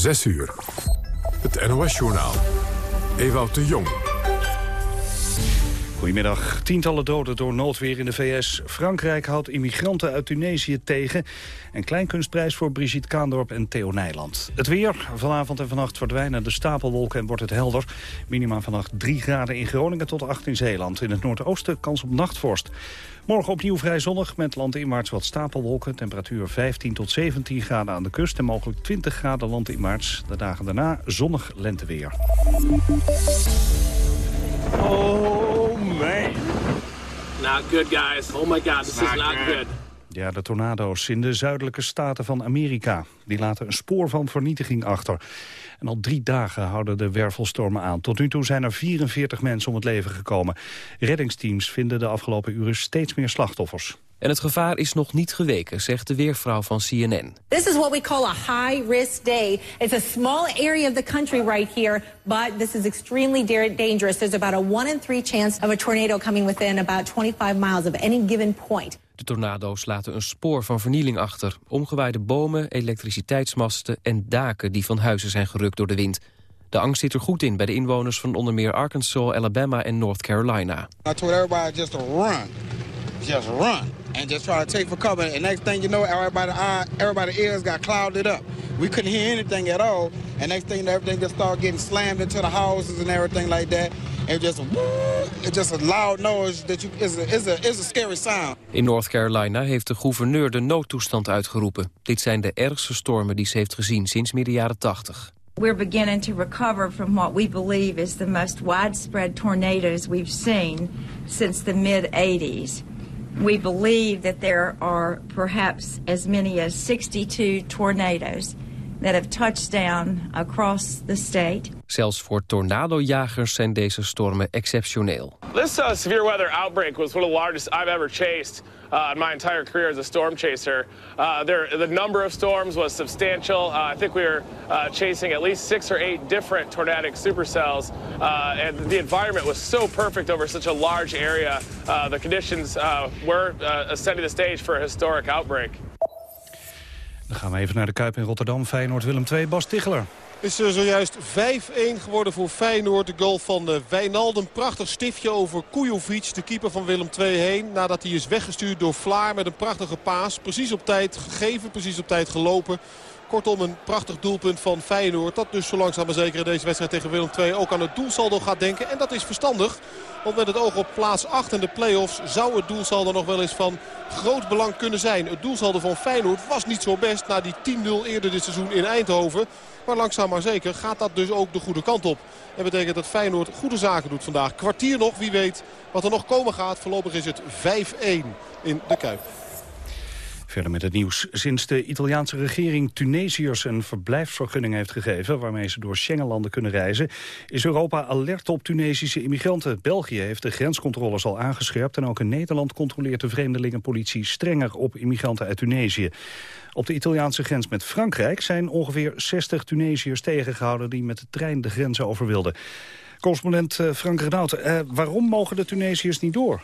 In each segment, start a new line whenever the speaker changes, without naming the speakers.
6 uur. Het NOS-journaal. Ewout de Jong.
Goedemiddag. Tientallen doden door noodweer in de VS. Frankrijk houdt immigranten uit Tunesië tegen. En kleinkunstprijs voor Brigitte Kaandorp en Theo Nijland. Het weer. Vanavond en vannacht verdwijnen de stapelwolken en wordt het helder. Minima vannacht 3 graden in Groningen tot 8 in Zeeland. In het noordoosten kans op nachtvorst. Morgen opnieuw vrij zonnig met landinwaarts wat stapelwolken. Temperatuur 15 tot 17 graden aan de kust en mogelijk 20 graden landinwaarts. De dagen daarna zonnig lenteweer.
Oh man. Not good guys. Oh my god, this is not good.
Ja, de tornado's in de zuidelijke staten van Amerika. Die laten een spoor van vernietiging achter. En al drie dagen houden de wervelstormen aan. Tot nu toe zijn er 44 mensen om het leven gekomen. Reddingsteams vinden de afgelopen uren steeds meer slachtoffers.
En het gevaar is nog niet geweken, zegt de weervrouw van CNN.
This is what we call a high-risk day. It's a small area of the country right here, but this is extremely dangerous. There's about a one in three chance of a tornado coming within about 25 miles of any given point.
De tornado's laten een spoor van vernieling achter. Omgewaaide bomen, elektriciteitsmasten en daken die van huizen zijn gerukt door de wind. De angst zit er goed in bij de inwoners van onder meer Arkansas, Alabama en North Carolina.
I told everybody just to run. Just run. And just try to take for cover. And next thing you know, everybody, everybody ears got clouded up. We couldn't hear anything at all. And next thing, everything just started getting slammed into the houses and everything like that. And just, it's just a loud noise that you, is a, is a, is a scary sound.
In North Carolina heeft de gouverneur de noodtoestand uitgeroepen. Dit zijn de ergste stormen die ze heeft gezien sinds midden jaren 80.
We're beginning to recover from what we believe is the most widespread tornadoes we've seen since the mid-80s. We believe that there are perhaps as many as 62 tornadoes that have touched down across the state.
Zelfs voor tornadojagers zijn deze stormen exceptioneel.
This uh, severe weather outbreak was one of the largest I've ever chased uh, in my entire career as a storm chaser. Uh, there, the number of storms was substantial. Uh, I think we were uh, chasing at least six or eight different tornadic supercells, uh, and the environment was so perfect over such a large area. the conditions were setting the stage for a historic outbreak.
Dan gaan we even naar de Kuip in Rotterdam. Feyenoord Willem II, Bas Ticheler
is er zojuist 5-1 geworden voor Feyenoord. De goal van uh, Wijnaldum. Prachtig stiftje over Kujovic, de keeper van Willem II heen. Nadat hij is weggestuurd door Vlaar met een prachtige paas. Precies op tijd gegeven, precies op tijd gelopen. Kortom een prachtig doelpunt van Feyenoord. Dat dus zo langzaam maar zeker in deze wedstrijd tegen Willem II ook aan het doelsaldo gaat denken. En dat is verstandig. Want met het oog op plaats 8 in de play-offs zou het doelsaldo nog wel eens van groot belang kunnen zijn. Het doelsaldo van Feyenoord was niet zo best na die 10-0 eerder dit seizoen in Eindhoven. Maar langzaam maar zeker gaat dat dus ook de goede kant op. Dat betekent dat Feyenoord goede zaken doet vandaag. Kwartier nog, wie weet wat er nog komen gaat. Voorlopig is het 5-1 in de Kuip.
Verder met het nieuws. Sinds de Italiaanse regering Tunesiërs een verblijfsvergunning heeft gegeven... waarmee ze door Schengenlanden kunnen reizen... is Europa alert op Tunesische immigranten. België heeft de grenscontroles al aangescherpt... en ook in Nederland controleert de vreemdelingenpolitie strenger op immigranten uit Tunesië. Op de Italiaanse grens met Frankrijk zijn ongeveer 60 Tunesiërs tegengehouden... die met de trein de grens over wilden. Correspondent eh, Frank Renaud, eh, waarom mogen de Tunesiërs niet door?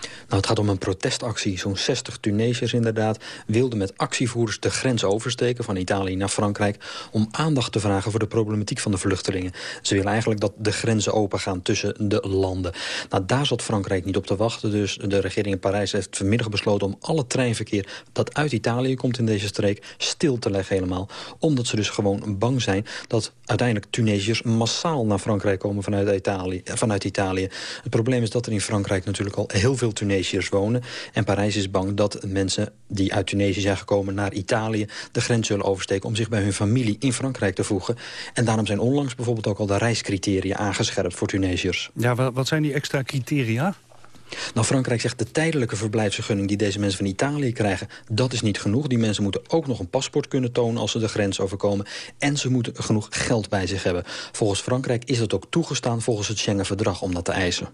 Nou, het gaat om een protestactie. Zo'n 60 Tunesiërs inderdaad wilden met actievoerders de grens oversteken... van Italië naar Frankrijk... om aandacht te vragen voor de problematiek van de vluchtelingen. Ze willen eigenlijk dat de grenzen opengaan tussen de landen. Nou, daar zat Frankrijk niet op te wachten. Dus de regering in Parijs heeft vanmiddag besloten... om alle treinverkeer dat uit Italië komt in deze streek stil te leggen helemaal. Omdat ze dus gewoon bang zijn dat uiteindelijk Tunesiërs massaal naar Frankrijk komen vanuit Italië. Vanuit Italië. Het probleem is dat er in Frankrijk natuurlijk al heel veel Tunesiërs wonen. En Parijs is bang dat mensen die uit Tunesië zijn gekomen naar Italië... de grens zullen oversteken om zich bij hun familie in Frankrijk te voegen. En daarom zijn onlangs bijvoorbeeld ook al de reiscriteria aangescherpt voor Tunesiërs.
Ja, wat zijn die extra criteria?
Nou, Frankrijk zegt de tijdelijke verblijfsvergunning die deze mensen van Italië krijgen, dat is niet genoeg. Die mensen moeten ook nog een paspoort kunnen tonen als ze de grens overkomen. En ze moeten genoeg geld bij zich hebben. Volgens Frankrijk is het ook toegestaan volgens het Schengen-verdrag om dat te eisen.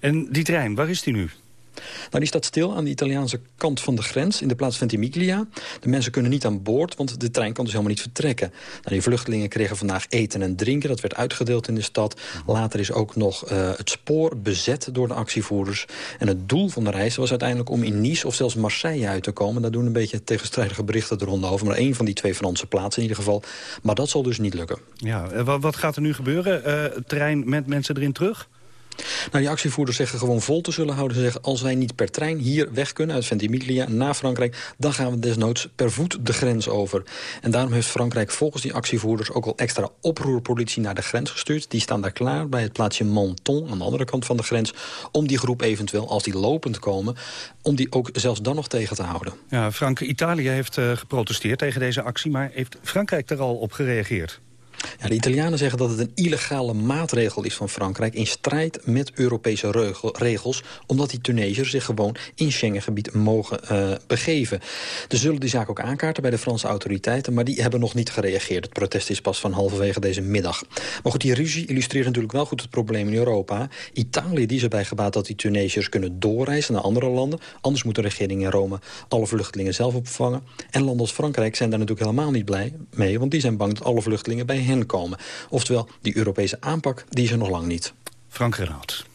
En die trein, waar is die nu?
Nou, die staat stil aan de Italiaanse kant van de grens... in de plaats Ventimiglia. De mensen kunnen niet aan boord, want de trein kan dus helemaal niet vertrekken. Nou, die vluchtelingen kregen vandaag eten en drinken. Dat werd uitgedeeld in de stad. Later is ook nog uh, het spoor bezet door de actievoerders. En het doel van de reis was uiteindelijk om in Nice of zelfs Marseille uit te komen. Daar doen een beetje tegenstrijdige berichten er ronde over. Maar één van die twee Franse plaatsen in ieder geval. Maar dat zal dus niet lukken.
Ja, wat gaat er nu gebeuren? Uh, trein met mensen erin terug?
Nou, die actievoerders zeggen gewoon vol te zullen houden. Ze zeggen, als wij niet per trein hier weg kunnen uit Ventimiglia naar Frankrijk... dan gaan we desnoods per voet de grens over. En daarom heeft Frankrijk volgens die actievoerders... ook al extra oproerpolitie naar de grens gestuurd. Die staan daar klaar bij het plaatsje Menton aan de andere kant van de grens... om die groep eventueel, als die lopend komen... om die ook zelfs dan nog tegen te houden.
Ja, Frank, Italië heeft uh, geprotesteerd tegen deze actie... maar heeft Frankrijk er al op gereageerd?
Ja, de Italianen zeggen dat het een illegale maatregel is van Frankrijk... in strijd met Europese regels... omdat die Tunesiërs zich gewoon in Schengengebied mogen uh, begeven. Ze zullen die zaak ook aankaarten bij de Franse autoriteiten... maar die hebben nog niet gereageerd. Het protest is pas van halverwege deze middag. Maar goed, die ruzie illustreert natuurlijk wel goed het probleem in Europa. Italië die is erbij gebaat dat die Tunesiërs kunnen doorreizen naar andere landen. Anders moet de regering in Rome alle vluchtelingen zelf opvangen. En landen als Frankrijk zijn daar natuurlijk helemaal niet blij mee... want die zijn bang dat alle vluchtelingen bij hen komen. Oftewel, die Europese aanpak die is er nog lang niet.
Frank Renaud.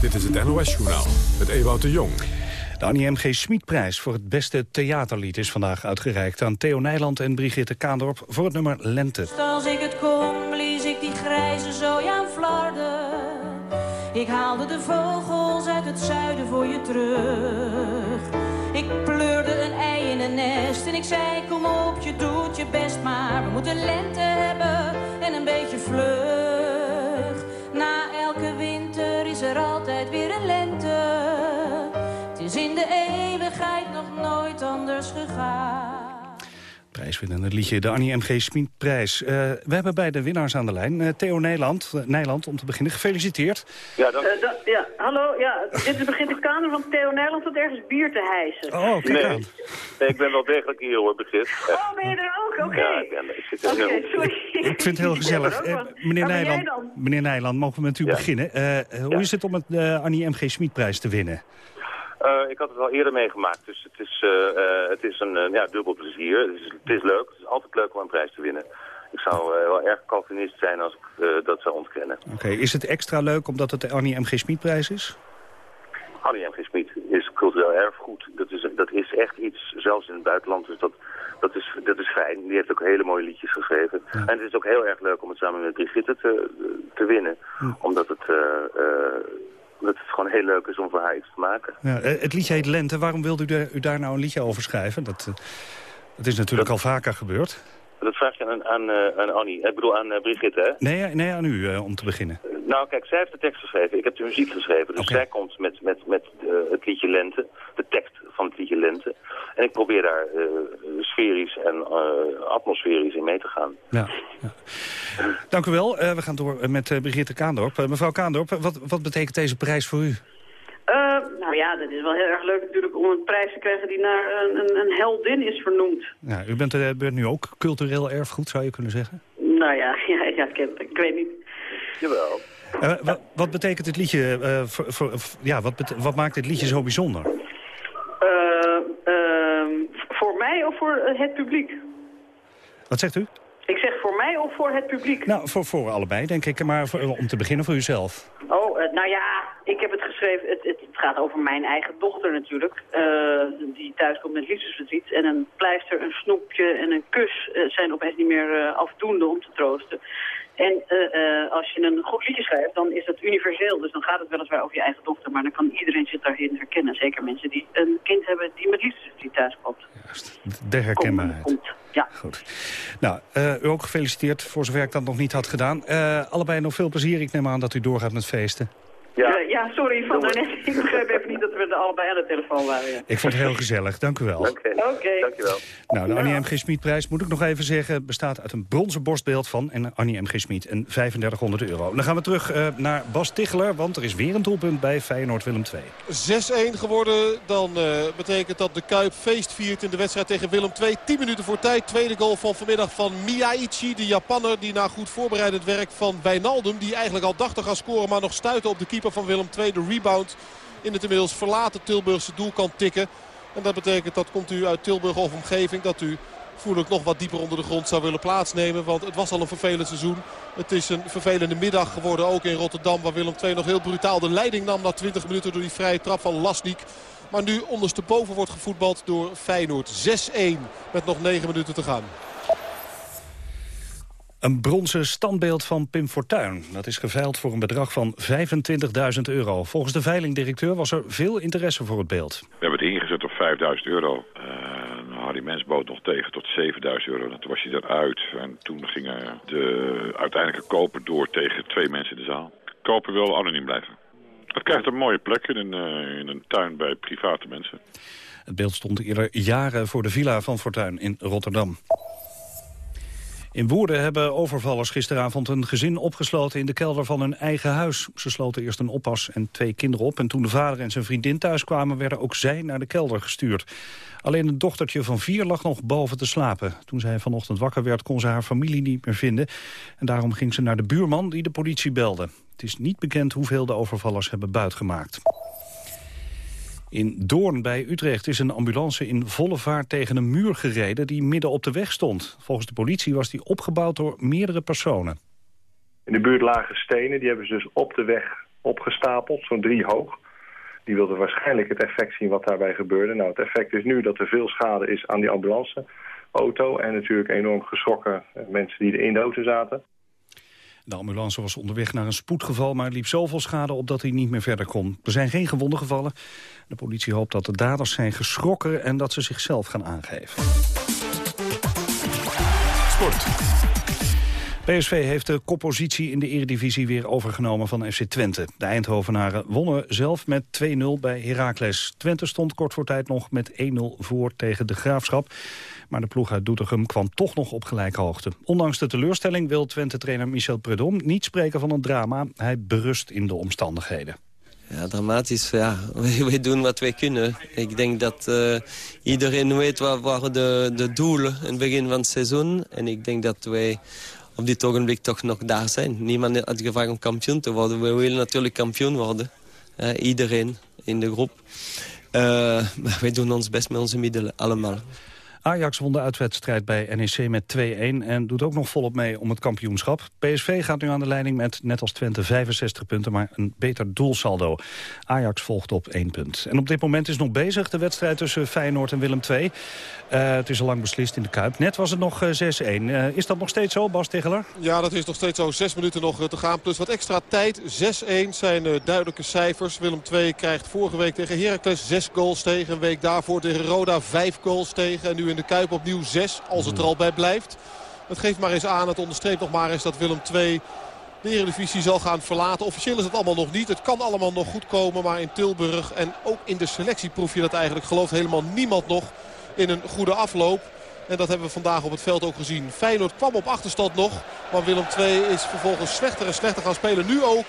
Dit is het NOS-journaal met Ewout de Jong.
De Annie M.G. Schmid-prijs voor het beste theaterlied is vandaag uitgereikt aan Theo Nijland en Brigitte Kaandorp voor het nummer Lente.
Als ik het kom, blies ik die grijze zooi aan flarden. Ik haalde de vogels uit het zuiden voor je terug. Ik pleurde een ei in een nest en ik zei kom op, je doet je best maar. We moeten lente hebben en een beetje vlug. Na elke winter is er altijd weer een lente. Het is in de eeuwigheid nog nooit anders gegaan
prijswinnende liedje, de Annie M.G. Smit-prijs. Uh, we hebben bij de winnaars aan de lijn. Uh, Theo Nijland, uh, Nijland, om te beginnen, gefeliciteerd.
Ja, dank ja, hallo, ja, dit is begint de kamer van Theo Nijland tot ergens bier te hijsen.
Oh, kijk nee,
Nee, ik ben wel degelijk hier hoor, Begit. Oh, ben je er ook? Oké. Ja, ik, ben, ik zit er okay, sorry.
Ik vind het heel gezellig. meneer, Nijland, meneer Nijland, mogen we met u ja. beginnen? hoe is het om het Annie M.G. Smit-prijs te winnen?
Uh, ik had het al eerder meegemaakt, dus het is, uh, uh, het is een ja, dubbel plezier. Het is, het is, leuk, het is altijd leuk om een prijs te winnen. Ik zou wel erg Calvinist zijn als ik dat zou ontkennen.
Oké, is het extra leuk omdat het de Annie M.G. Smit-prijs is?
Annie M.G. Smit is cultureel erfgoed. Dat is, dat is echt iets, zelfs in het buitenland, dus dat, dat, is, dat is fijn. Die heeft ook hele mooie liedjes geschreven. En het is ook heel erg leuk om het samen met Brigitte te, te winnen. Omdat het dat het gewoon heel leuk is om voor haar iets te maken.
Ja, eh, het liedje heet Lente. Waarom wilde u, u daar nou een liedje over schrijven? Dat, eh, dat is natuurlijk al vaker gebeurd.
Dat vraag je aan, aan, uh, aan Annie. Ik bedoel aan Brigitte, hè?
Nee, nee aan u, om te beginnen.
Nou, kijk, zij heeft de tekst geschreven. Ik heb de muziek geschreven. Dus zij komt met, met, met het liedje Lente. De tekst van het liedje Lente. En ik probeer daar sferisch en atmosferisch in mee te gaan.
Ja. ja. Dank u wel. we gaan door met Brigitte Kaandorp. mevrouw Kaandorp, wat, wat betekent deze prijs voor u?
nou ja, dat is wel heel erg leuk natuurlijk om een prijs te krijgen die naar een, een, een heldin is vernoemd.
Ja, u bent, uh, bent nu ook cultureel erfgoed, zou je kunnen zeggen?
Nou ja, ja, ja ik, ik, weet niet.
Jawel.
Uh, wat, wat, betekent dit liedje, uh, voor, voor, ja, wat, wat maakt dit liedje zo bijzonder?
Ehm, voor mij of voor het publiek?
Wat zegt u?
Ik zeg voor mij of voor het publiek?
Nou, voor, voor allebei, denk ik. Maar voor, om te beginnen voor uzelf.
Oh, nou ja, ik heb het geschreven. Het, het, het gaat over mijn eigen dochter natuurlijk. Uh, die thuis komt met liefdesverdriet. En een pleister, een snoepje en een kus uh, zijn opeens niet meer afdoende om te troosten. En als je een goed liedje schrijft, dan is dat universeel. Dus dan gaat het weliswaar over je eigen dochter. Maar dan kan iedereen zich daarin herkennen. Zeker mensen die een kind hebben die met liefdesverdriet thuis komt.
Juist, de herkenbaarheid.
Komt, ja.
Goed. Nou, u ook gefeliciteerd, voor zover ik dat nog niet had gedaan. allebei nog veel plezier. Ik neem aan dat u doorgaat met feesten.
Ja, uh, ja sorry, van daarnet. Ik begreep even niet dat we er allebei aan de telefoon waren. Ja.
Ik vond het heel gezellig, dank u wel.
Oké, okay. okay. dank u wel.
Nou, de Annie M. G. Smit-prijs, moet ik nog even zeggen... bestaat uit een bronzen borstbeeld van en Annie M. G. Smit en 3500 euro. Dan gaan we terug uh, naar Bas Ticheler, want er is weer een doelpunt bij Feyenoord-Willem 2.
6-1 geworden, dan uh, betekent dat de Kuip feest viert in de wedstrijd tegen Willem 2. 10 minuten voor tijd, tweede goal van vanmiddag van Miyaichi, de Japanner... die na goed voorbereidend werk van Wijnaldum, die eigenlijk al dacht te gaan scoren... maar nog stuitte op de keeper van Willem 2, de rebound in het inmiddels verlaten Tilburgse doel kan tikken. En dat betekent dat komt u uit Tilburg of omgeving dat u voerlijk nog wat dieper onder de grond zou willen plaatsnemen. Want het was al een vervelend seizoen. Het is een vervelende middag geworden ook in Rotterdam. Waar Willem II nog heel brutaal de leiding nam na 20 minuten door die vrije trap van Lasnik. Maar nu ondersteboven wordt gevoetbald door Feyenoord. 6-1 met nog 9 minuten te gaan.
Een bronzen standbeeld van Pim Fortuyn. Dat is geveild voor een bedrag van 25.000 euro. Volgens de veilingdirecteur was er veel interesse voor het beeld.
We hebben het ingezet op 5.000 euro. Uh, Harry Mens bood nog tegen tot 7.000 euro. toen was hij eruit. En toen gingen de uiteindelijke koper door tegen twee mensen in de zaal. Koper wil anoniem blijven. Het krijgt een mooie plek in een, uh, in een tuin bij private mensen.
Het beeld stond eerder jaren voor de villa van Fortuyn in Rotterdam. In Woerden hebben overvallers gisteravond een gezin opgesloten in de kelder van hun eigen huis. Ze sloten eerst een oppas en twee kinderen op. En toen de vader en zijn vriendin thuis kwamen, werden ook zij naar de kelder gestuurd. Alleen een dochtertje van vier lag nog boven te slapen. Toen zij vanochtend wakker werd, kon ze haar familie niet meer vinden. En daarom ging ze naar de buurman die de politie belde. Het is niet bekend hoeveel de overvallers hebben buitgemaakt. In Doorn bij Utrecht is een ambulance in volle vaart tegen een muur gereden die midden op de weg stond. Volgens de politie was die opgebouwd door meerdere personen.
In de buurt lagen stenen, die hebben ze dus op de weg opgestapeld, zo'n drie hoog. Die wilden waarschijnlijk het effect zien wat daarbij gebeurde. Nou, het effect is nu dat er veel schade is aan die ambulanceauto... en natuurlijk enorm geschrokken mensen die er in de auto zaten.
De ambulance was onderweg naar een spoedgeval, maar liep zoveel schade op dat hij niet meer verder kon. Er zijn geen gewonden gevallen. De politie hoopt dat de daders zijn geschrokken en dat ze zichzelf gaan aangeven. Sport. PSV heeft de koppositie in de eredivisie weer overgenomen van FC Twente. De Eindhovenaren wonnen zelf met 2-0 bij Heracles. Twente stond kort voor tijd nog met 1-0 voor tegen de Graafschap. Maar de ploeg uit Doetinchem kwam toch nog op gelijke hoogte. Ondanks de teleurstelling wil Twente-trainer Michel Predom niet spreken van een drama. Hij berust in de omstandigheden.
Ja, dramatisch. Ja. Wij, doen wat wij kunnen. Ik denk dat uh, iedereen weet wat waren de, de doelen in het begin van het seizoen. En ik denk dat wij op dit ogenblik toch nog daar zijn. Niemand had gevraagd om kampioen te worden. We willen natuurlijk kampioen worden. Iedereen in de groep. Uh, maar wij doen ons best met onze middelen, allemaal.
Ajax won de uitwedstrijd bij NEC met 2-1 en doet ook nog volop mee om het kampioenschap. PSV gaat nu aan de leiding met, net als Twente, 65 punten, maar een beter doelsaldo. Ajax volgt op 1 punt. En op dit moment is nog bezig de wedstrijd tussen Feyenoord en Willem II. Uh, het is al lang beslist in de Kuip. Net was het nog 6-1. Uh, eh, eh, is dat nog steeds zo, Bas Tegeler?
Ja, dat is nog steeds zo. Zes minuten nog te gaan, plus wat extra tijd. 6-1 zijn duidelijke cijfers. Willem II krijgt vorige week tegen Heracles 6 goals tegen. Een week daarvoor tegen Roda 5 goals tegen. En nu in de Kuip opnieuw 6, als het er al bij blijft. Het geeft maar eens aan, het onderstreept nog maar eens dat Willem II de Eredivisie zal gaan verlaten. Officieel is het allemaal nog niet. Het kan allemaal nog goed komen, maar in Tilburg en ook in de selectie proef je dat eigenlijk. Gelooft helemaal niemand nog in een goede afloop. En dat hebben we vandaag op het veld ook gezien. Feyenoord kwam op achterstand nog. Maar Willem II is vervolgens slechter en slechter gaan spelen. Nu ook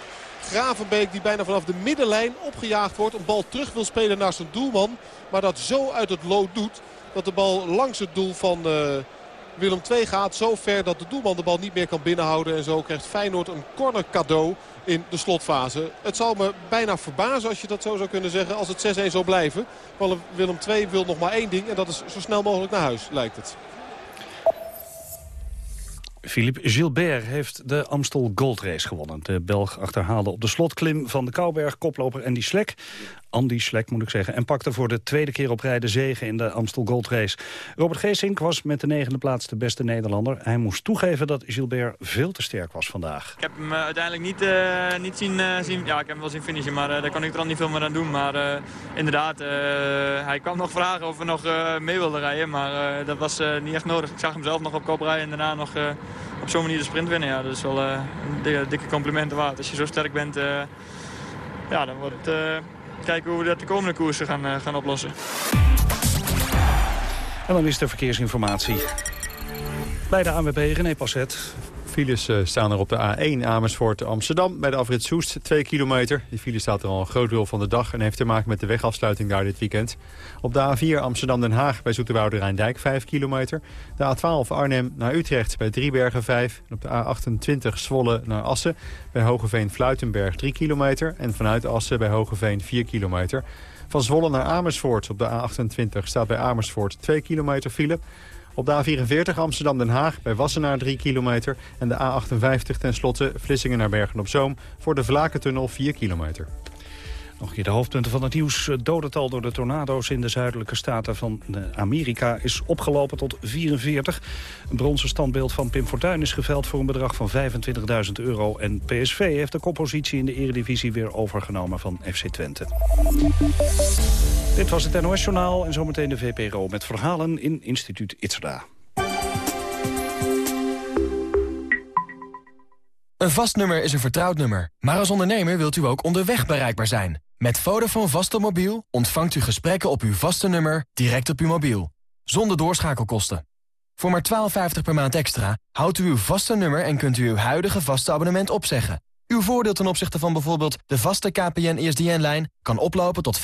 Gravenbeek die bijna vanaf de middenlijn opgejaagd wordt. Een bal terug wil spelen naar zijn doelman. Maar dat zo uit het lood doet dat de bal langs het doel van uh, Willem II gaat. Zo ver dat de doelman de bal niet meer kan binnenhouden. En zo krijgt Feyenoord een corner cadeau in de slotfase. Het zou me bijna verbazen als je dat zo zou kunnen zeggen als het 6-1 zou blijven. Want Willem II wil nog maar één ding en dat is zo snel mogelijk naar huis lijkt het.
Philippe Gilbert heeft de Amstel Gold Race gewonnen. De Belg achterhaalde op de slotklim van de Kouberg koploper Andy Slek. Andy Slek moet ik zeggen. En pakte voor de tweede keer op rij de zegen in de Amstel Gold Race. Robert Geesink was met de negende plaats de beste Nederlander. Hij moest toegeven dat Gilbert veel te sterk was vandaag.
Ik heb hem uh, uiteindelijk niet, uh, niet zien, uh, zien... Ja, ik heb hem wel zien finishen, maar daar kan ik er al niet veel meer aan doen. Maar inderdaad, hij kwam nog vragen of we nog mee wilden rijden. Maar dat was niet echt nodig. Ik zag hem zelf nog op kop rijden en daarna nog op zo'n manier de sprint winnen. Ja, dat is wel een dikke, dikke complimenten waard. Als je zo sterk bent, ja, dan wordt het kijken hoe we dat de komende koersen gaan, uh, gaan oplossen.
En dan is de verkeersinformatie. Bij de ANWB René Passet.
Files eh, staan er op de A1 Amersfoort Amsterdam bij de afrit Soest 2 kilometer. Die file staat er al een groot deel van de dag en heeft te maken met de wegafsluiting daar dit weekend. Op de A4 Amsterdam-Den Haag bij Zoeterwoude Rijndijk 5 kilometer. De A12 Arnhem naar Utrecht bij Driebergen 5. En op de A28 Zwolle naar Assen bij Hogeveen-Fluitenberg 3 kilometer. En vanuit Assen bij Hogeveen 4 kilometer. Van Zwolle naar Amersfoort op de A28 staat bij Amersfoort 2 kilometer file. Op de A44 Amsterdam-Den Haag bij Wassenaar 3 kilometer. En de A58 tenslotte Vlissingen naar Bergen-op-Zoom voor de Vlakentunnel 4 kilometer.
Nog een keer de hoofdpunten van het nieuws. Het dodental door de tornado's in de zuidelijke staten van Amerika is opgelopen tot 44. Een bronzen standbeeld van Pim Fortuyn is geveld voor een bedrag van 25.000 euro. En PSV heeft de koppositie in de eredivisie weer overgenomen van FC Twente. Dit was het NOS Journaal en zometeen de VPRO met verhalen in instituut Itzerda.
Een vast nummer is een vertrouwd nummer. Maar als ondernemer wilt u ook onderweg bereikbaar zijn. Met Vodafone mobiel ontvangt u gesprekken op uw vaste nummer direct op uw mobiel. Zonder doorschakelkosten. Voor maar 12,50 per maand extra houdt u uw vaste nummer en kunt u uw huidige vaste abonnement opzeggen. Uw voordeel ten opzichte van bijvoorbeeld de vaste KPN-ESDN-lijn kan oplopen tot 50%.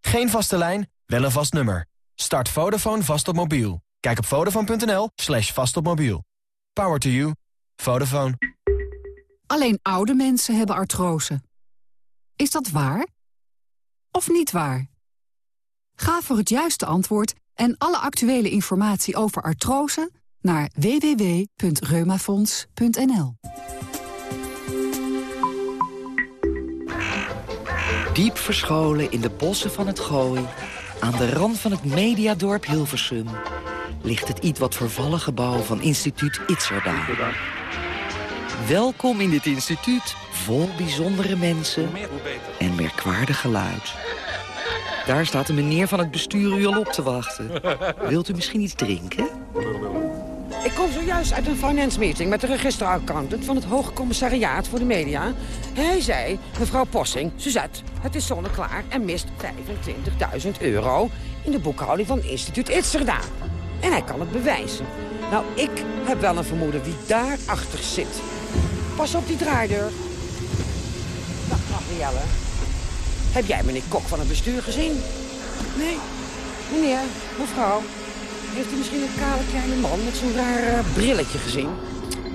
Geen vaste lijn, wel een vast nummer. Start Vodafone vast op mobiel. Kijk op vodafone.nl slash vast op mobiel. Power to you. Vodafone.
Alleen oude mensen hebben artrose. Is dat waar? Of niet waar? Ga voor het juiste antwoord en alle actuele informatie over artrose naar www.reumafonds.nl.
Diep verscholen in de bossen van het Gooi... aan de rand van het mediadorp Hilversum... ligt het iets wat vervallen gebouw van instituut Itzerda. Welkom in dit instituut, vol bijzondere mensen en merkwaardig geluid. Daar staat een meneer van het bestuur u al op te wachten. Wilt u misschien iets drinken?
Ik kom zojuist uit een finance meeting met de registeraccountant van het Hoge Commissariaat voor de Media. Hij zei, mevrouw Possing, Suzette, het is zonneklaar en mist 25.000 euro in de boekhouding van instituut Itzerda. En hij kan het bewijzen. Nou, ik heb wel een vermoeden wie daarachter zit. Pas op die draaideur. Dag, Gabrielle. Heb jij meneer Kok van het bestuur gezien? Nee. Meneer, mevrouw, heeft u misschien een kale kleine man met zo'n raar eh, brilletje gezien?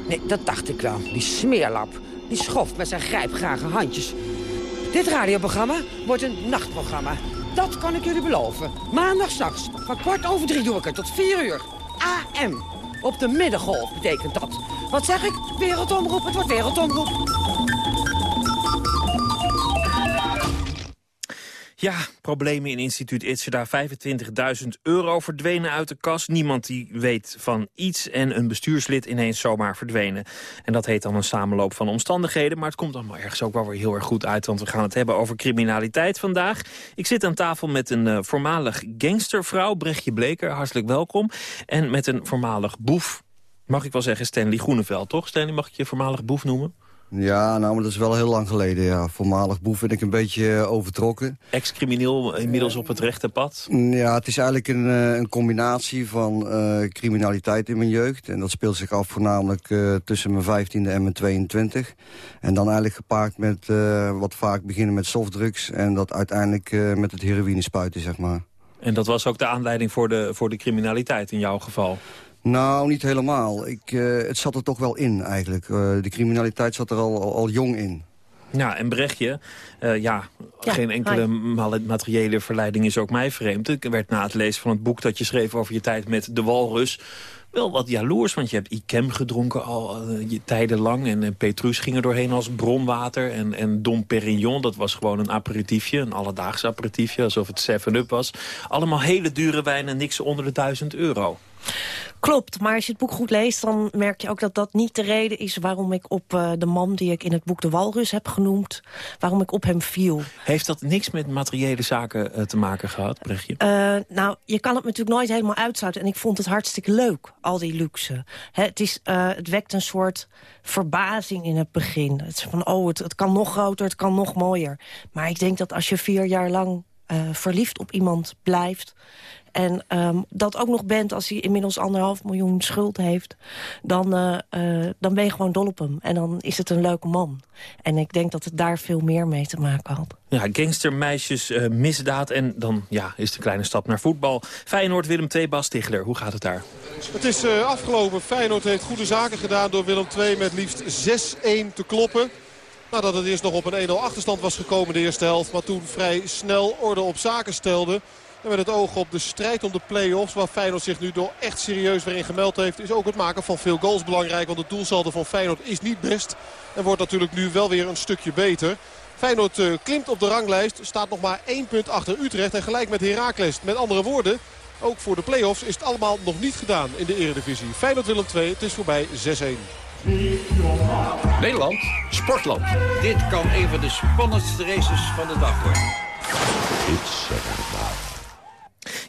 Nee, dat dacht ik wel. Die smeerlap. Die schoft met zijn grijpgrage handjes. Dit radioprogramma wordt een nachtprogramma. Dat kan ik jullie beloven. Maandag s'nachts, van kwart over drie doe ik het tot vier uur. AM. Op de middengolf betekent dat. Wat zeg ik? Wereldomroep, het wordt wereldomroep.
Ja, problemen in instituut Itzerda. 25.000 euro verdwenen uit de kas. Niemand die weet van iets en een bestuurslid ineens zomaar verdwenen. En dat heet dan een samenloop van omstandigheden. Maar het komt allemaal ergens ook wel weer heel erg goed uit. Want we gaan het hebben over criminaliteit vandaag. Ik zit aan tafel met een uh, voormalig gangstervrouw, Brechtje Bleker. Hartelijk welkom. En met een voormalig boef, mag ik wel zeggen Stanley Groeneveld, toch? Stanley, mag ik je voormalig boef noemen?
Ja, nou, maar dat is wel heel lang geleden, ja. Voormalig boef vind ik een beetje uh, overtrokken.
Ex-crimineel, inmiddels op het rechte pad?
Ja, het is eigenlijk een, uh, een combinatie van uh, criminaliteit in mijn jeugd. En dat speelt zich af voornamelijk tussen mijn 15e en mijn 22. En dan eigenlijk gepaard met wat vaak beginnen met softdrugs... en dat uiteindelijk met het heroïne spuiten, zeg maar.
En dat was ook de aanleiding voor de, voor de criminaliteit in jouw geval?
Nou, niet helemaal. Ik, uh, het zat er toch wel in, eigenlijk. Uh, de criminaliteit zat er al, al, al jong in.
Ja, en Brechtje, uh, ja, ja, geen enkele materiële verleiding is ook mij vreemd. Ik werd na het lezen van het boek dat je schreef over je tijd met de walrus wel wat jaloers, want je hebt Ikem gedronken al uh, tijdenlang. En, en Petrus ging er doorheen als bronwater. En, en Dom Perignon, dat was gewoon een aperitiefje, een alledaags aperitiefje, alsof het 7-Up was. Allemaal hele dure wijnen, niks onder de 1000 euro.
Klopt, maar als je het boek goed leest... dan merk je ook dat dat niet de reden is waarom ik op uh, de man... die ik in het boek De Walrus heb genoemd, waarom ik op hem viel.
Heeft dat niks met materiële zaken uh, te maken gehad, Brechtje?
Uh, nou, je kan het natuurlijk nooit helemaal uitsluiten. En ik vond het hartstikke leuk, al die luxe. He, het, is, het wekt een soort verbazing in het begin. Het is van, oh, het, het kan nog groter, het kan nog mooier. Maar ik denk dat als je vier jaar lang verliefd op iemand blijft... En um, dat ook nog bent als hij inmiddels anderhalf miljoen schuld heeft... Dan, uh, uh, dan ben je gewoon dol op hem. En dan is het een leuke man. En ik denk dat het daar veel meer mee te maken had.
Ja, gangstermeisjes, uh, misdaad en dan ja, is de kleine stap naar voetbal. Feyenoord, Willem II, Bas Tichler. Hoe gaat het daar?
Het is afgelopen. Feyenoord heeft goede zaken gedaan door Willem II met liefst 6-1 te kloppen. Nadat het eerst nog op een 1-0 achterstand was gekomen de eerste helft. Maar toen vrij snel orde op zaken stelde. En met het oog op de strijd om de play-offs, waar Feyenoord zich nu door echt serieus weer in gemeld heeft... is ook het maken van veel goals belangrijk. Want het doelsaldo van Feyenoord is niet best. En wordt natuurlijk nu wel weer een stukje beter. Feyenoord uh, klimt op de ranglijst, staat nog maar één punt achter Utrecht en gelijk met Heracles. Met andere woorden, ook voor de play-offs is het allemaal nog niet gedaan in de eredivisie. Feyenoord Willem 2, het is voorbij 6-1.
Nederland, sportland. Dit kan een van de spannendste races van de dag worden.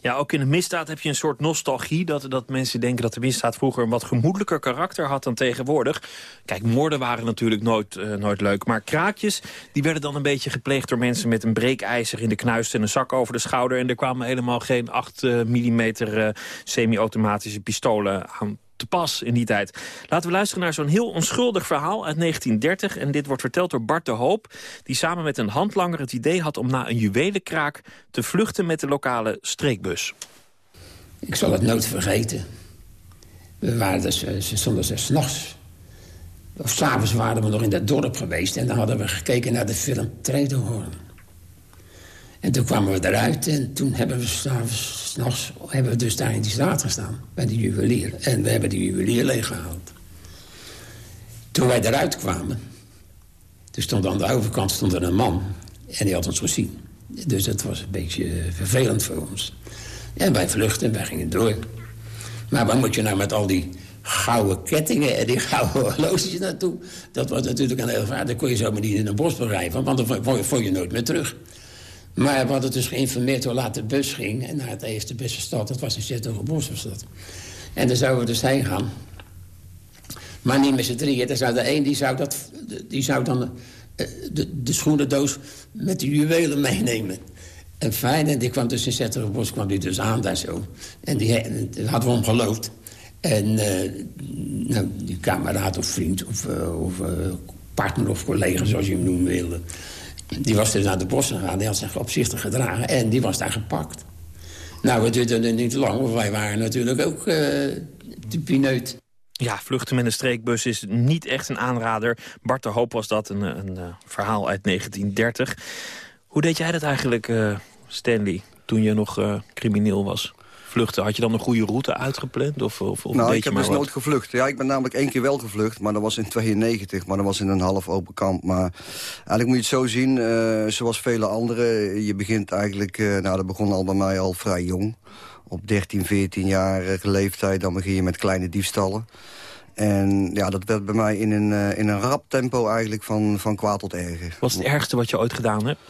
Ja, ook in de misdaad heb je een soort nostalgie. Dat, dat mensen denken dat de misdaad vroeger een wat gemoedelijker karakter had dan tegenwoordig. Kijk, moorden waren natuurlijk nooit, uh, nooit leuk. Maar kraakjes, die werden dan een beetje gepleegd door mensen met een breekijzer in de knuist en een zak over de schouder. En er kwamen helemaal geen 8 uh, mm uh, semi-automatische pistolen aan te pas in die tijd. Laten we luisteren naar zo'n heel onschuldig verhaal uit 1930. En dit wordt verteld door Bart de Hoop... die samen met een handlanger het idee had om na een juwelenkraak... te vluchten met de lokale streekbus.
Ik zal het nooit vergeten. We waren dus, ze stonden dus s'nachts. Of s'avonds waren we nog in dat dorp geweest... en dan hadden we gekeken naar de film Tredenhoorn. En toen kwamen we eruit en toen hebben we s'nachts hebben we dus daar in die straat gestaan. Bij de juwelier. En we hebben die juwelier leeggehaald. Toen wij eruit kwamen... toen stond aan de overkant stond er een man. En die had ons gezien. Dus dat was een beetje vervelend voor ons. En wij vluchten en wij gingen door. Maar waar moet je nou met al die gouden kettingen en die gouden horloges naartoe? Dat was natuurlijk een heel vaart. Dan kon je zomaar niet in een bos bedrijven, want dan vond je nooit meer terug. Maar we hadden dus geïnformeerd hoe laat de bus ging. En naar het eerste beste stad, dat was in Zittogenbos was dat. En daar zouden we dus heen gaan. Maar niet met z'n drieën. Er zou de een die zou, dat, die zou dan eh, de, de schoenendoos met de juwelen meenemen. En fijn, en die kwam dus in Zetterenbos kwam die dus aan daar zo. En die, hadden we hem geloofd. En uh, nou, die kameraad of vriend of, uh, of partner of collega, zoals je hem noemen wilde... Die was dus naar de bossen gegaan, die had zich opzichtig gedragen... en die was daar gepakt. Nou, het duurde niet lang, want wij waren natuurlijk ook uh, pineut.
Ja, vluchten met een streekbus is niet echt een aanrader. Bart de Hoop was dat, een, een, een verhaal uit 1930. Hoe deed jij dat eigenlijk, Stanley, toen je nog crimineel was? Vluchten. Had je dan een goede route uitgepland? Of, of, of
nou, ik heb dus nooit gevlucht. Ja, ik ben namelijk één keer wel gevlucht, maar dat was in 92. Maar dat was in een half open kamp. Maar eigenlijk moet je het zo zien, uh, zoals vele anderen. Je begint eigenlijk, uh, nou dat begon al bij mij al vrij jong. Op 13, 14 jarige leeftijd, dan begin je met kleine diefstallen. En ja, dat werd bij mij in een, uh, in een rap tempo eigenlijk van, van kwaad tot erger.
Wat is het ergste wat je ooit gedaan hebt?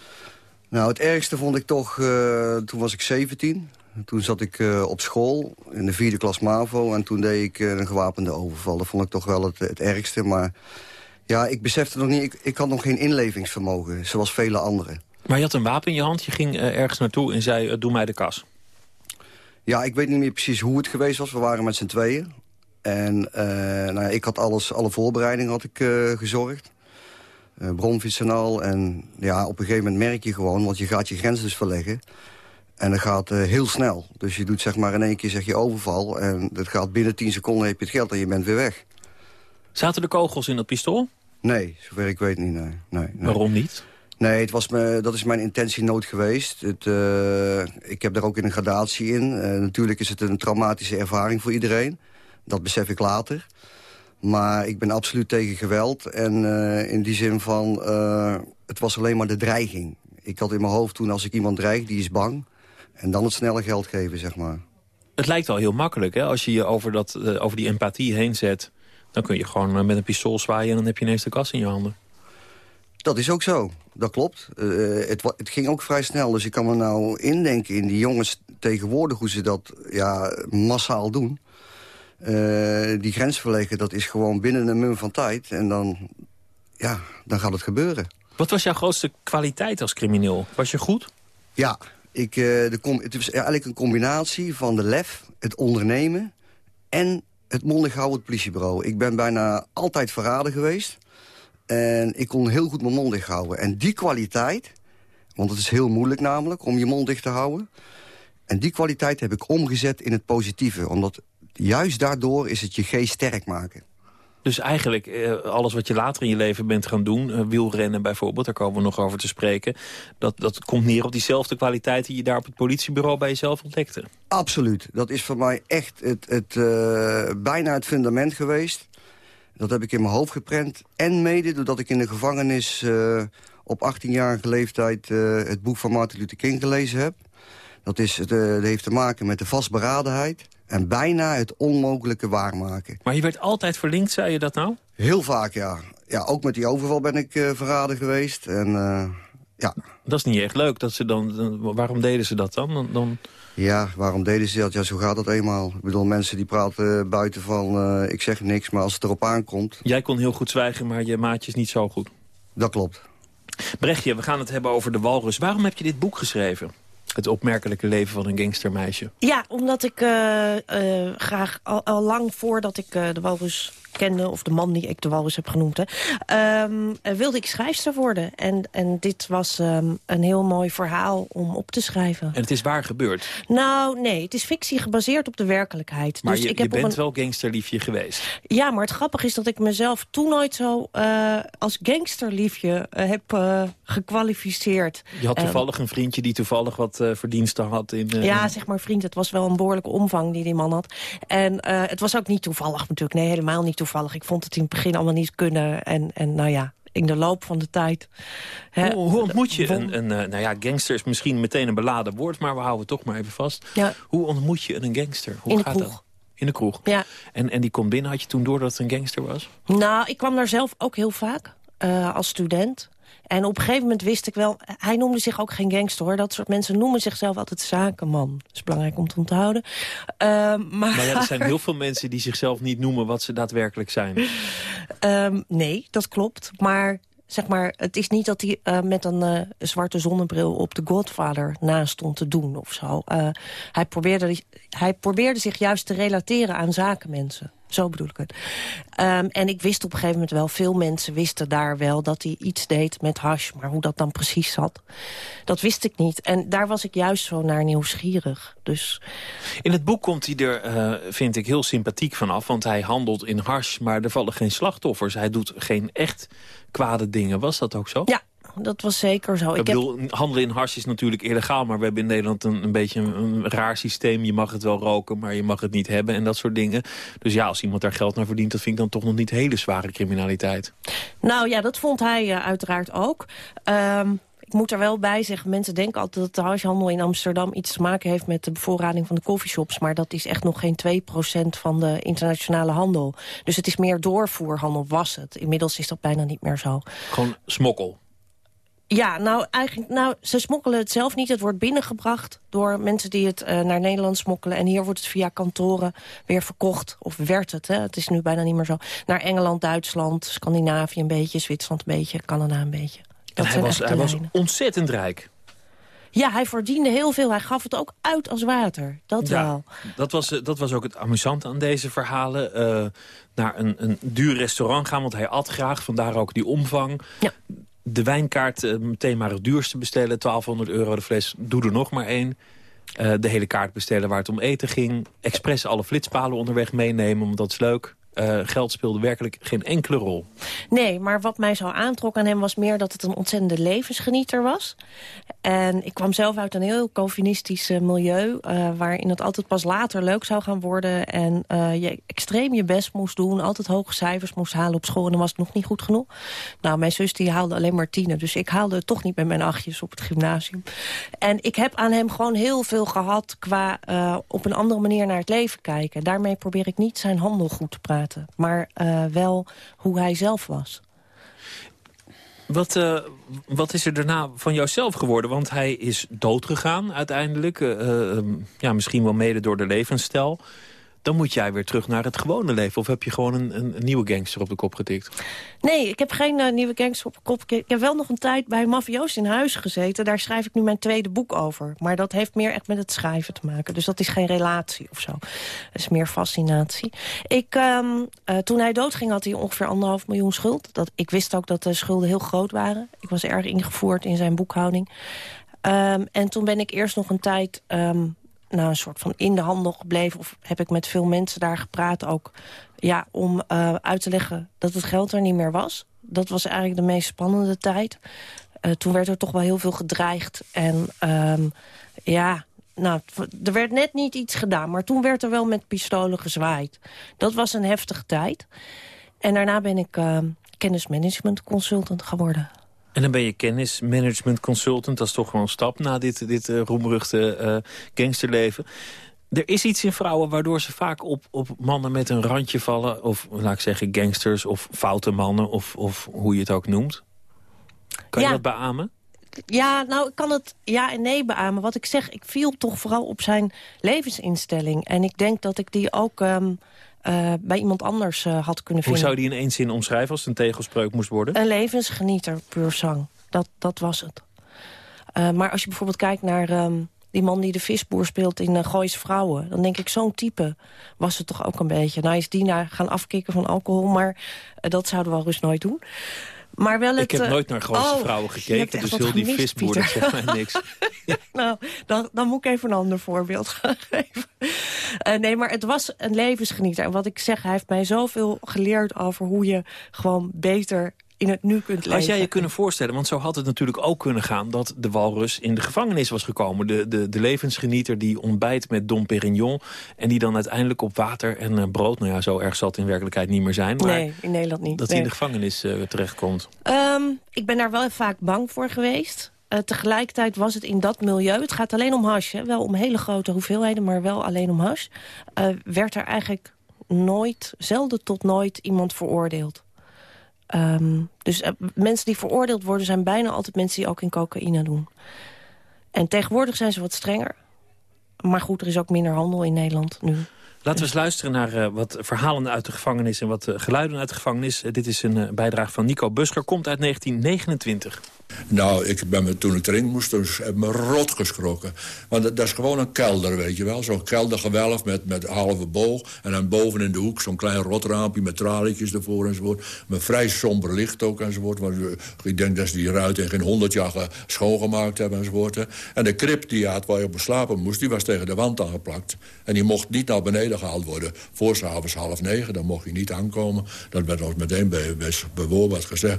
Nou, het ergste vond ik toch, uh, toen was ik 17. Toen zat ik uh, op school in de vierde klas MAVO... en toen deed ik uh, een gewapende overval. Dat vond ik toch wel het, het ergste. Maar ja, ik besefte nog niet... Ik, ik had nog geen inlevingsvermogen, zoals vele anderen.
Maar je had een wapen in je hand, je ging uh, ergens naartoe en zei... doe mij de kas.
Ja, ik weet niet meer precies hoe het geweest was. We waren met z'n tweeën. En nou ja, ik had alles, alle voorbereidingen had ik gezorgd. bronfiets en al. En ja, op een gegeven moment merk je gewoon... want je gaat je grenzen dus verleggen... En dat gaat uh, heel snel. Dus je doet zeg maar in één keer zeg je overval. En dat gaat binnen 10 seconden heb je het geld en je bent weer weg.
Zaten er kogels in dat pistool?
Nee, zover ik weet niet. Nee. Nee, nee.
Waarom niet?
Nee, het was me, dat is mijn intentie nooit geweest. Het, uh, ik heb daar ook in een gradatie in. Uh, natuurlijk is het een traumatische ervaring voor iedereen. Dat besef ik later. Maar ik ben absoluut tegen geweld. En uh, in die zin van, het was alleen maar de dreiging. Ik had in mijn hoofd toen, als ik iemand dreig, die is bang... En dan het snelle geld geven, zeg maar.
Het lijkt wel heel makkelijk, hè? Als je je over, dat, uh, over die empathie heen zet... dan kun je gewoon uh, met een pistool zwaaien... en dan heb je ineens de kas in je handen.
Dat is ook zo, dat klopt. Uh, het, het, ging ook vrij snel, dus ik kan me nou indenken in die jongens tegenwoordig... hoe ze dat ja, massaal doen. die grens verleggen, dat is gewoon binnen een mum van tijd. En dan, ja, dan gaat het gebeuren.
Wat was jouw grootste kwaliteit als crimineel? Was je goed?
Ja, Ik, eh, de com het is eigenlijk een combinatie van de lef, het ondernemen... en het mondig houden het politiebureau. Ik ben bijna altijd verraden geweest. En ik kon heel goed mijn mond dicht houden. En die kwaliteit, want het is heel moeilijk namelijk om je mond dicht te houden... en die kwaliteit heb ik omgezet in het positieve. Omdat juist daardoor is het je geest sterk maken.
Dus eigenlijk eh, alles wat je later in je leven bent gaan doen... eh, wielrennen bijvoorbeeld, daar komen we nog over te spreken... Dat, dat komt neer op diezelfde kwaliteit die je daar op het politiebureau bij jezelf ontdekte.
Absoluut. Dat is voor mij echt het, het, eh, bijna het fundament geweest. Dat heb ik in mijn hoofd geprent. En mede doordat ik in de gevangenis op 18-jarige leeftijd... het boek van Martin Luther King gelezen heb. Dat, is, dat heeft te maken met de vastberadenheid... en bijna het onmogelijke waarmaken.
Maar je werd altijd verlinkt, zei je dat nou?
Heel vaak, ja. ja ook met die overval ben ik eh, verraden geweest. En eh, ja...
Dat is niet echt leuk. Dat ze dan, dan- waarom deden ze dat dan? dan, dan...
Ja, waarom deden ze dat? Ja, zo gaat dat eenmaal. Ik bedoel, mensen die praten buiten van... eh, ik zeg niks, maar als het erop aankomt...
Jij kon heel goed zwijgen, maar je maatje is niet zo goed.
Dat klopt.
Brechtje, we gaan het hebben over de walrus. Waarom heb je dit boek geschreven? Het opmerkelijke leven van een gangstermeisje.
Ja, omdat ik eh, eh, graag al, al lang voordat ik eh, de walrus kende... of de man die ik de walrus heb genoemd, hè, ehm, eh, wilde ik schrijfster worden. En, en dit was ehm, een heel mooi verhaal om op te schrijven.
En het is waar gebeurd.
Nou, nee, het is fictie gebaseerd op de werkelijkheid.
Maar
dus
je,
ik
je
heb op
bent
een...
wel gangsterliefje geweest.
Ja, maar het grappige is dat ik mezelf toen nooit zo eh, als gangsterliefje eh, heb gekwalificeerd.
Je had
Ehm,
toevallig een vriendje die toevallig wat verdiensten had. In,
ja, zeg maar vriend, het was wel een behoorlijke omvang die die man had. En het was ook niet toevallig natuurlijk. Nee, helemaal niet toevallig. Ik vond het in het begin allemaal niet kunnen. En, en nou ja, in de loop van de tijd... hè,
Hoe, hoe ontmoet je een, een eh, nou ja, gangster is misschien meteen een beladen woord, maar we houden het toch maar even vast.
Ja.
Hoe ontmoet je een gangster? Hoe
In
gaat dat? In de kroeg.
Ja.
En, en die komt binnen, had je toen door dat het een gangster was?
Nou, ik kwam daar zelf ook heel vaak eh, als student. En op een gegeven moment wist ik wel... Hij noemde zich ook geen gangster, hoor. Dat soort mensen noemen zichzelf altijd zakenman. Dat is belangrijk om te onthouden. Ehm, maar
Maar ja, er zijn heel veel mensen die zichzelf niet noemen wat ze daadwerkelijk zijn.
Ehm, nee, dat klopt. Maar zeg maar, het is niet dat hij eh, met een eh, zwarte zonnebril op de Godfather naast stond te doen of zo. Eh, hij, probeerde, hij probeerde zich juist te relateren aan zakenmensen. Zo bedoel ik het. Ehm, en ik wist op een gegeven moment wel, veel mensen wisten daar wel dat hij iets deed met hash. Maar hoe dat dan precies zat, dat wist ik niet. En daar was ik juist zo naar nieuwsgierig. Dus
In het boek komt hij er, vind ik, heel sympathiek vanaf. Want hij handelt in hars, maar er vallen geen slachtoffers. Hij doet geen echt kwade dingen. Was dat ook zo?
ja, dat was zeker zo.
Ik
Ik heb-
bedoel, handelen in hars is natuurlijk illegaal... maar we hebben in Nederland een, een beetje een, een raar systeem. Je mag het wel roken, maar je mag het niet hebben en dat soort dingen. Dus ja, als iemand daar geld naar verdient... dat vind ik dan toch nog niet hele zware criminaliteit.
Nou ja, dat vond hij eh, uiteraard ook. Ehm, ik moet er wel bij zeggen, mensen denken altijd dat de hashhandel in Amsterdam iets te maken heeft met de bevoorrading van de coffeeshops. Maar dat is echt nog geen 2% van de internationale handel. Dus het is meer doorvoerhandel, was het. Inmiddels is dat bijna niet meer zo.
Gewoon smokkel.
Ja, nou, eigenlijk, nou, ze smokkelen het zelf niet. Het wordt binnengebracht door mensen die het eh, naar Nederland smokkelen. En hier wordt het via kantoren weer verkocht. Of werd het, hè? het is nu bijna niet meer zo. Naar Engeland, Duitsland, Scandinavië een beetje, Zwitserland een beetje, Canada een beetje.
En hij was, hij was ontzettend rijk.
Ja, hij verdiende heel veel. Hij gaf het ook uit als water. Dat wel.
dat was, eh, dat was ook het amusante aan deze verhalen. Eh, naar een, een duur restaurant gaan, want hij at graag. Vandaar ook die omvang. De wijnkaart eh, meteen maar het duurste bestellen. 1200 euro de fles, doe er nog maar één. De hele kaart bestellen waar het om eten ging. Expres alle flitspalen onderweg meenemen, want dat is leuk. Eh, geld speelde werkelijk geen enkele rol.
Nee, maar wat mij zo aantrok aan hem was meer dat het een ontzettende levensgenieter was. En ik kwam zelf uit een heel Calvinistisch eh, milieu... eh, waarin het altijd pas later leuk zou gaan worden... en je extreem je best moest doen, altijd hoge cijfers moest halen op school... en dan was het nog niet goed genoeg. Nou, mijn zus die haalde alleen maar tienen... dus ik haalde het toch niet met mijn achtjes op het gymnasium. En ik heb aan hem gewoon heel veel gehad... qua op een andere manier naar het leven kijken. Daarmee probeer ik niet zijn handel goed te praten... maar eh, wel hoe hij zelf was.
Wat, eh, wat is er daarna van jouzelf geworden? Want hij is doodgegaan uiteindelijk. eh, ja, misschien wel mede door de levensstijl. Dan moet jij weer terug naar het gewone leven. Of heb je gewoon een, een, nieuwe gangster op de kop getikt?
Nee, ik heb geen eh, nieuwe gangster op de kop. Ik heb wel nog een tijd bij mafioos in huis gezeten. Daar schrijf ik nu mijn tweede boek over. Maar dat heeft meer echt met het schrijven te maken. Dus dat is geen relatie of zo. Dat is meer fascinatie. Ik, ehm, eh, toen hij doodging had hij ongeveer anderhalf miljoen schuld. Dat, ik wist ook dat de schulden heel groot waren. Ik was erg ingevoerd in zijn boekhouding. Ehm, en toen ben ik eerst nog een tijd um, nou, een soort van in de handel gebleven. Of heb ik met veel mensen daar gepraat ook. Ja, om uh, uit te leggen dat het geld er niet meer was. Dat was eigenlijk de meest spannende tijd. Uh, toen werd er toch wel heel veel gedreigd. En um, ja, nou, er werd net niet iets gedaan. Maar toen werd er wel met pistolen gezwaaid. Dat was een heftige tijd. En daarna ben ik uh, kennismanagement consultant geworden.
En dan ben je kennismanagement consultant. Dat is toch wel een stap na dit, dit uh, roemruchte uh, gangsterleven. Er is iets in vrouwen waardoor ze vaak op, op mannen met een randje vallen. Of laat ik zeggen gangsters of foute mannen. Of, of hoe je het ook noemt. Kan
ja.
je dat beamen?
Ja, nou, ik kan het ja en nee beamen. Wat ik zeg, ik viel toch vooral op zijn levensinstelling. En ik denk dat ik die ook... Um, uh, bij iemand anders uh, had kunnen
Hoe
vinden.
zou die in één zin omschrijven als het een tegelspreuk moest worden?
Een levensgenieter, puur zang. Dat, dat was het. Uh, maar als je bijvoorbeeld kijkt naar um, die man die de visboer speelt in Goois Vrouwen... dan denk ik, zo'n type was het toch ook een beetje. Nou is die naar gaan afkicken van alcohol, maar dat zouden we al rust nooit doen. Maar wel het,
ik heb nooit naar Gooise oh, vrouwen gekeken, dus heel die visboer, zegt mij niks.
nou, dan, dan moet ik even een ander voorbeeld gaan geven. Uh, nee, maar het was een levensgenieter. En wat ik zeg, hij heeft mij zoveel geleerd over hoe je gewoon beter in het nu kunt leven.
Als jij je kunnen voorstellen, want zo had het natuurlijk ook kunnen gaan... dat de walrus in de gevangenis was gekomen. De, de, de levensgenieter die ontbijt met Dom Perignon... en die dan uiteindelijk op water en uh, brood... nou ja, zo erg zal het in werkelijkheid niet meer zijn. Maar
nee, in Nederland niet.
Dat
nee.
hij in de gevangenis uh, terechtkomt.
Um, ik ben daar wel vaak bang voor geweest. Uh, tegelijkertijd was het in dat milieu, het gaat alleen om hash... Hè, wel om hele grote hoeveelheden, maar wel alleen om hash... Uh, werd er eigenlijk nooit, zelden tot nooit iemand veroordeeld. Um, dus uh, mensen die veroordeeld worden... zijn bijna altijd mensen die ook in cocaïne doen. En tegenwoordig zijn ze wat strenger. Maar goed, er is ook minder handel in Nederland nu.
Laten we eens luisteren naar uh, wat verhalen uit de gevangenis... en wat uh, geluiden uit de gevangenis. Dit is een bijdrage van Nico Busker, komt uit 1929.
Nou, ik ben me, toen ik erin moest, dus heb me rot geschrokken. Want dat, is gewoon een kelder, weet je wel. Zo'n keldergewelf met, met halve boog. En dan boven in de hoek zo'n klein rotraampje met tralietjes ervoor enzovoort. Met vrij somber licht ook enzovoort. Want ik denk dat ze die ruiten geen honderd jaar schoongemaakt hebben enzovoort. En de krip die je had waar je op slapen moest, die was tegen de wand aangeplakt. En die mocht niet naar beneden gehaald worden. Voor s'avonds half negen, dan mocht je niet aankomen. Dat werd ons meteen bij, bij, gezegd.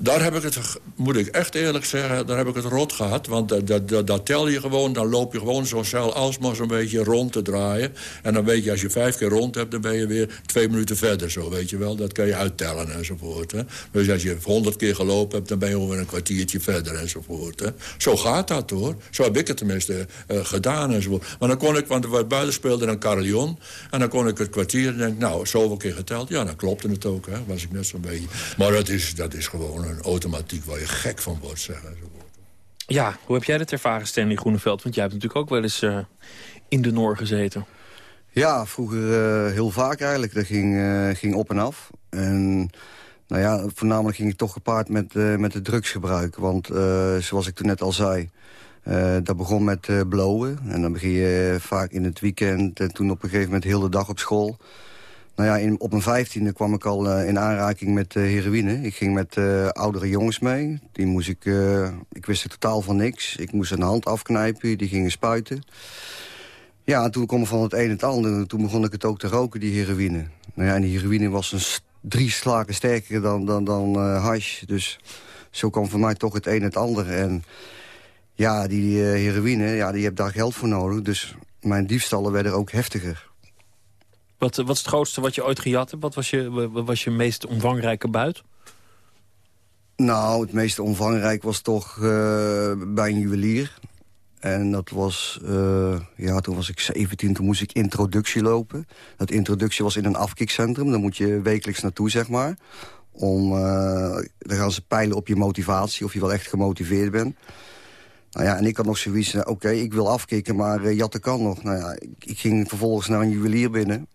Daar heb ik het, moet ik echt eerlijk zeggen, daar heb ik het rot gehad. Want dat, dat, dat, tel je gewoon, dan loop je gewoon zo'n cel alsmaar zo'n beetje rond te draaien. En dan weet je, als je vijf keer rond hebt, dan ben je weer twee minuten verder. Zo weet je wel, dat kan je uittellen enzovoort. Hè. Dus als je honderd keer gelopen hebt, dan ben je over een kwartiertje verder enzovoort. Hè. Zo gaat dat hoor. Zo heb ik het tenminste uh, gedaan enzovoort. Maar dan kon ik, want buiten speelde een carillon. En dan kon ik het kwartier en denk, nou, zoveel keer geteld. Ja, dan klopte het ook, hè. Was ik net zo'n beetje. Maar dat is, dat is gewoon een automatiek waar je gek van wordt, zeggen.
Ja, hoe heb jij dat ervaren, Stanley Groeneveld? Want jij hebt natuurlijk ook wel eens uh, in de Noor gezeten.
Ja, vroeger uh, heel vaak eigenlijk. Dat ging, uh, ging op en af. En nou ja, voornamelijk ging het toch gepaard met, met het drugsgebruik. Want zoals ik toen net al zei... dat begon met blowen. En dan begin je vaak in het weekend... en toen op een gegeven moment heel de dag op school... Nou ja, in, op mijn vijftiende kwam ik al uh, in aanraking met uh, heroïne. Ik ging met uh, oudere jongens mee. Die moest ik, ik wist er totaal van niks. Ik moest een hand afknijpen, die gingen spuiten. Ja, en toen kwam van het een het ander. Toen begon ik het ook te roken, die heroïne. Nou ja, en die heroïne was een drie slagen sterker dan, dan, dan hash. Dus zo kwam voor mij toch het een het ander. En ja, die heroïne, ja, die heb daar geld voor nodig. Dus mijn diefstallen werden ook heftiger.
Wat, wat is het grootste wat je ooit gejat hebt? Wat was je, was je meest omvangrijke buit?
Nou, het meest omvangrijk was toch uh, bij een juwelier. En dat was, uh, ja, toen was ik 17, toen moest ik introductie lopen. Dat introductie was in een afkikcentrum, daar moet je wekelijks naartoe, zeg maar. Om, uh, dan gaan ze peilen op je motivatie, of je wel echt gemotiveerd bent. Nou ja, en ik had nog zoiets, oké, ik wil afkicken, maar uh, jatten kan nog. Nou ja, ik, ik, ging vervolgens naar een juwelier binnen.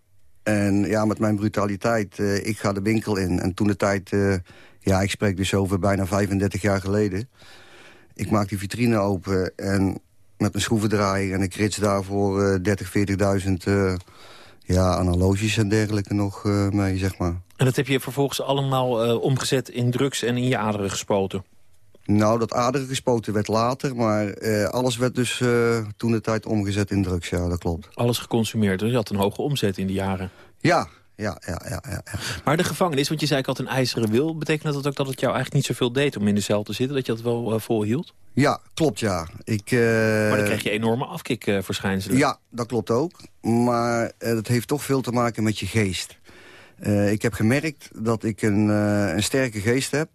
En ja, met mijn brutaliteit, uh, ik ga de winkel in. En toen de tijd, uh, ja, ik spreek dus over bijna 35 jaar geleden. Ik maak die vitrine open en met een schroevendraaier... en ik rits daarvoor 30, 40.000 ja, analogies en dergelijke nog mee, zeg maar.
En dat heb je vervolgens allemaal omgezet in drugs en in je aderen gespoten?
Nou, dat aderen gespoten werd later, maar uh, alles werd dus uh, toen de tijd omgezet in drugs, ja, dat klopt.
Alles geconsumeerd, dus je had een hoge omzet in die jaren.
Ja, ja, ja, ja, ja,
Maar de gevangenis, want je zei ik had een ijzeren wil... betekent dat ook dat het jou eigenlijk niet zoveel deed om in de cel te zitten? Dat je dat wel uh, volhield?
Ja, klopt, ja. Ik,
maar dan krijg je enorme afkikverschijnselen.
ja, dat klopt ook. Maar het heeft toch veel te maken met je geest. ik heb gemerkt dat ik een, een sterke geest heb...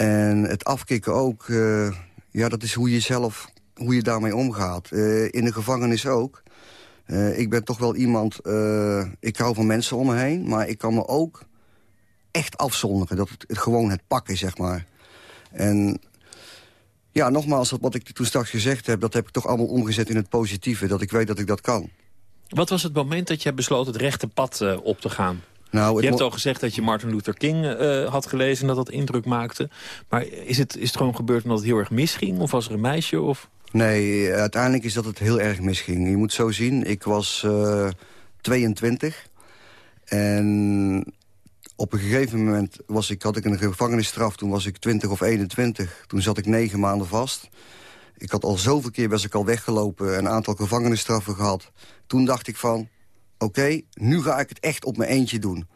En het afkicken ook, uh, ja, dat is hoe je zelf, hoe je daarmee omgaat. Uh, in de gevangenis ook. Uh, ik ben toch wel iemand, ik hou van mensen om me heen... maar ik kan me ook echt afzonderen. Dat het, gewoon het pakken, zeg maar. En ja, nogmaals, wat ik toen straks gezegd heb... dat heb ik toch allemaal omgezet in het positieve. Dat ik weet dat ik dat kan.
Wat was het moment dat je besloot het rechte pad op te gaan? Nou, je hebt al gezegd dat je Martin Luther King uh, had gelezen... en dat dat indruk maakte. Maar is het, is het gewoon gebeurd omdat het heel erg misging? Of was er een meisje? Of...
Nee, uiteindelijk is dat het heel erg misging. Je moet zo zien, ik was uh, 22. En op een gegeven moment was ik, had ik een gevangenisstraf. Toen was ik 20 of 21. Toen zat ik negen maanden vast. Ik had al zoveel keer was ik al weggelopen. Een aantal gevangenisstraffen gehad. Toen dacht ik van, oké, nu ga ik het echt op mijn eentje doen.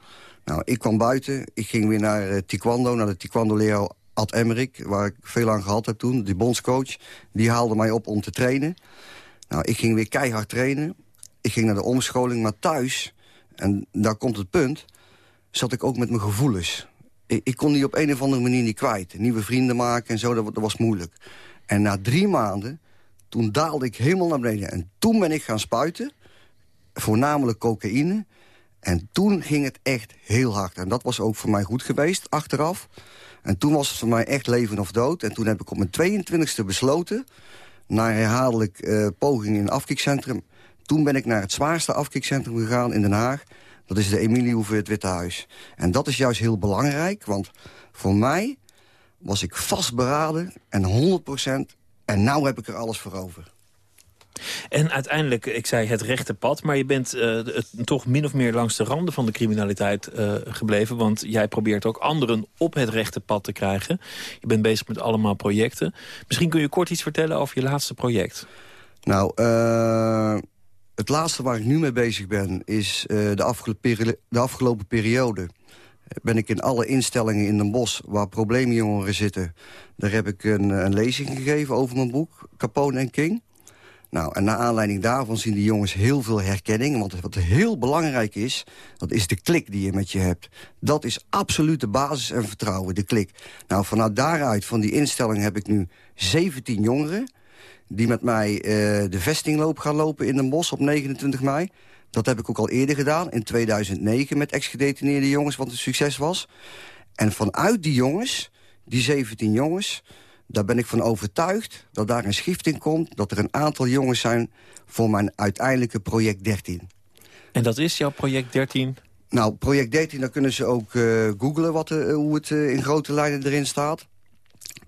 Nou, ik kwam buiten, ik ging weer naar uh, taekwondo, naar de taekwondo-leraar Ad Emmerik... waar ik veel aan gehad heb toen, die bondscoach. Die haalde mij op om te trainen. Nou, ik ging weer keihard trainen. Ik ging naar de omscholing, maar thuis, en daar komt het punt... zat ik ook met mijn gevoelens. Ik, ik kon die op een of andere manier niet kwijt. Nieuwe vrienden maken en zo, dat, dat was moeilijk. En na drie maanden, toen daalde ik helemaal naar beneden. En toen ben ik gaan spuiten voornamelijk cocaïne. En toen ging het echt heel hard. En dat was ook voor mij goed geweest, achteraf. En toen was het voor mij echt leven of dood. En toen heb ik op mijn 22e besloten... na herhaaldelijk uh, poging in een afkikcentrum... toen ben ik naar het zwaarste afkikcentrum gegaan in Den Haag. Dat is de Emilie Hoeve het Witte Huis. En dat is juist heel belangrijk, want voor mij was ik vastberaden en 100% En nou heb ik er alles voor over.
En uiteindelijk, ik zei het rechte pad... maar je bent uh, toch min of meer langs de randen van de criminaliteit uh, gebleven. Want jij probeert ook anderen op het rechte pad te krijgen. Je bent bezig met allemaal projecten. Misschien kun je kort iets vertellen over je laatste project.
Nou, uh, het laatste waar ik nu mee bezig ben... is de afgelopen, de, afgelopen periode ben ik in alle instellingen in Den Bosch... waar probleemjongeren zitten... daar heb ik een, een lezing gegeven over mijn boek, Capone en King... Nou, en naar aanleiding daarvan zien die jongens heel veel herkenning. Want wat heel belangrijk is, dat is de klik die je met je hebt. Dat is absoluut de basis en vertrouwen, de klik. Nou, vanuit daaruit, van die instelling, heb ik nu 17 jongeren... die met mij uh, de vestingloop gaan lopen in Den Bosch op 29 mei. Dat heb ik ook al eerder gedaan, in 2009... met ex-gedetineerde jongens, wat een succes was. En vanuit die jongens, die 17 jongens daar ben ik van overtuigd dat daar een schifting komt... dat er een aantal jongens zijn voor mijn uiteindelijke project 13.
En dat is jouw project 13?
Nou, project 13, dan kunnen ze ook uh, googlen wat, uh, hoe het uh, in grote lijnen erin staat.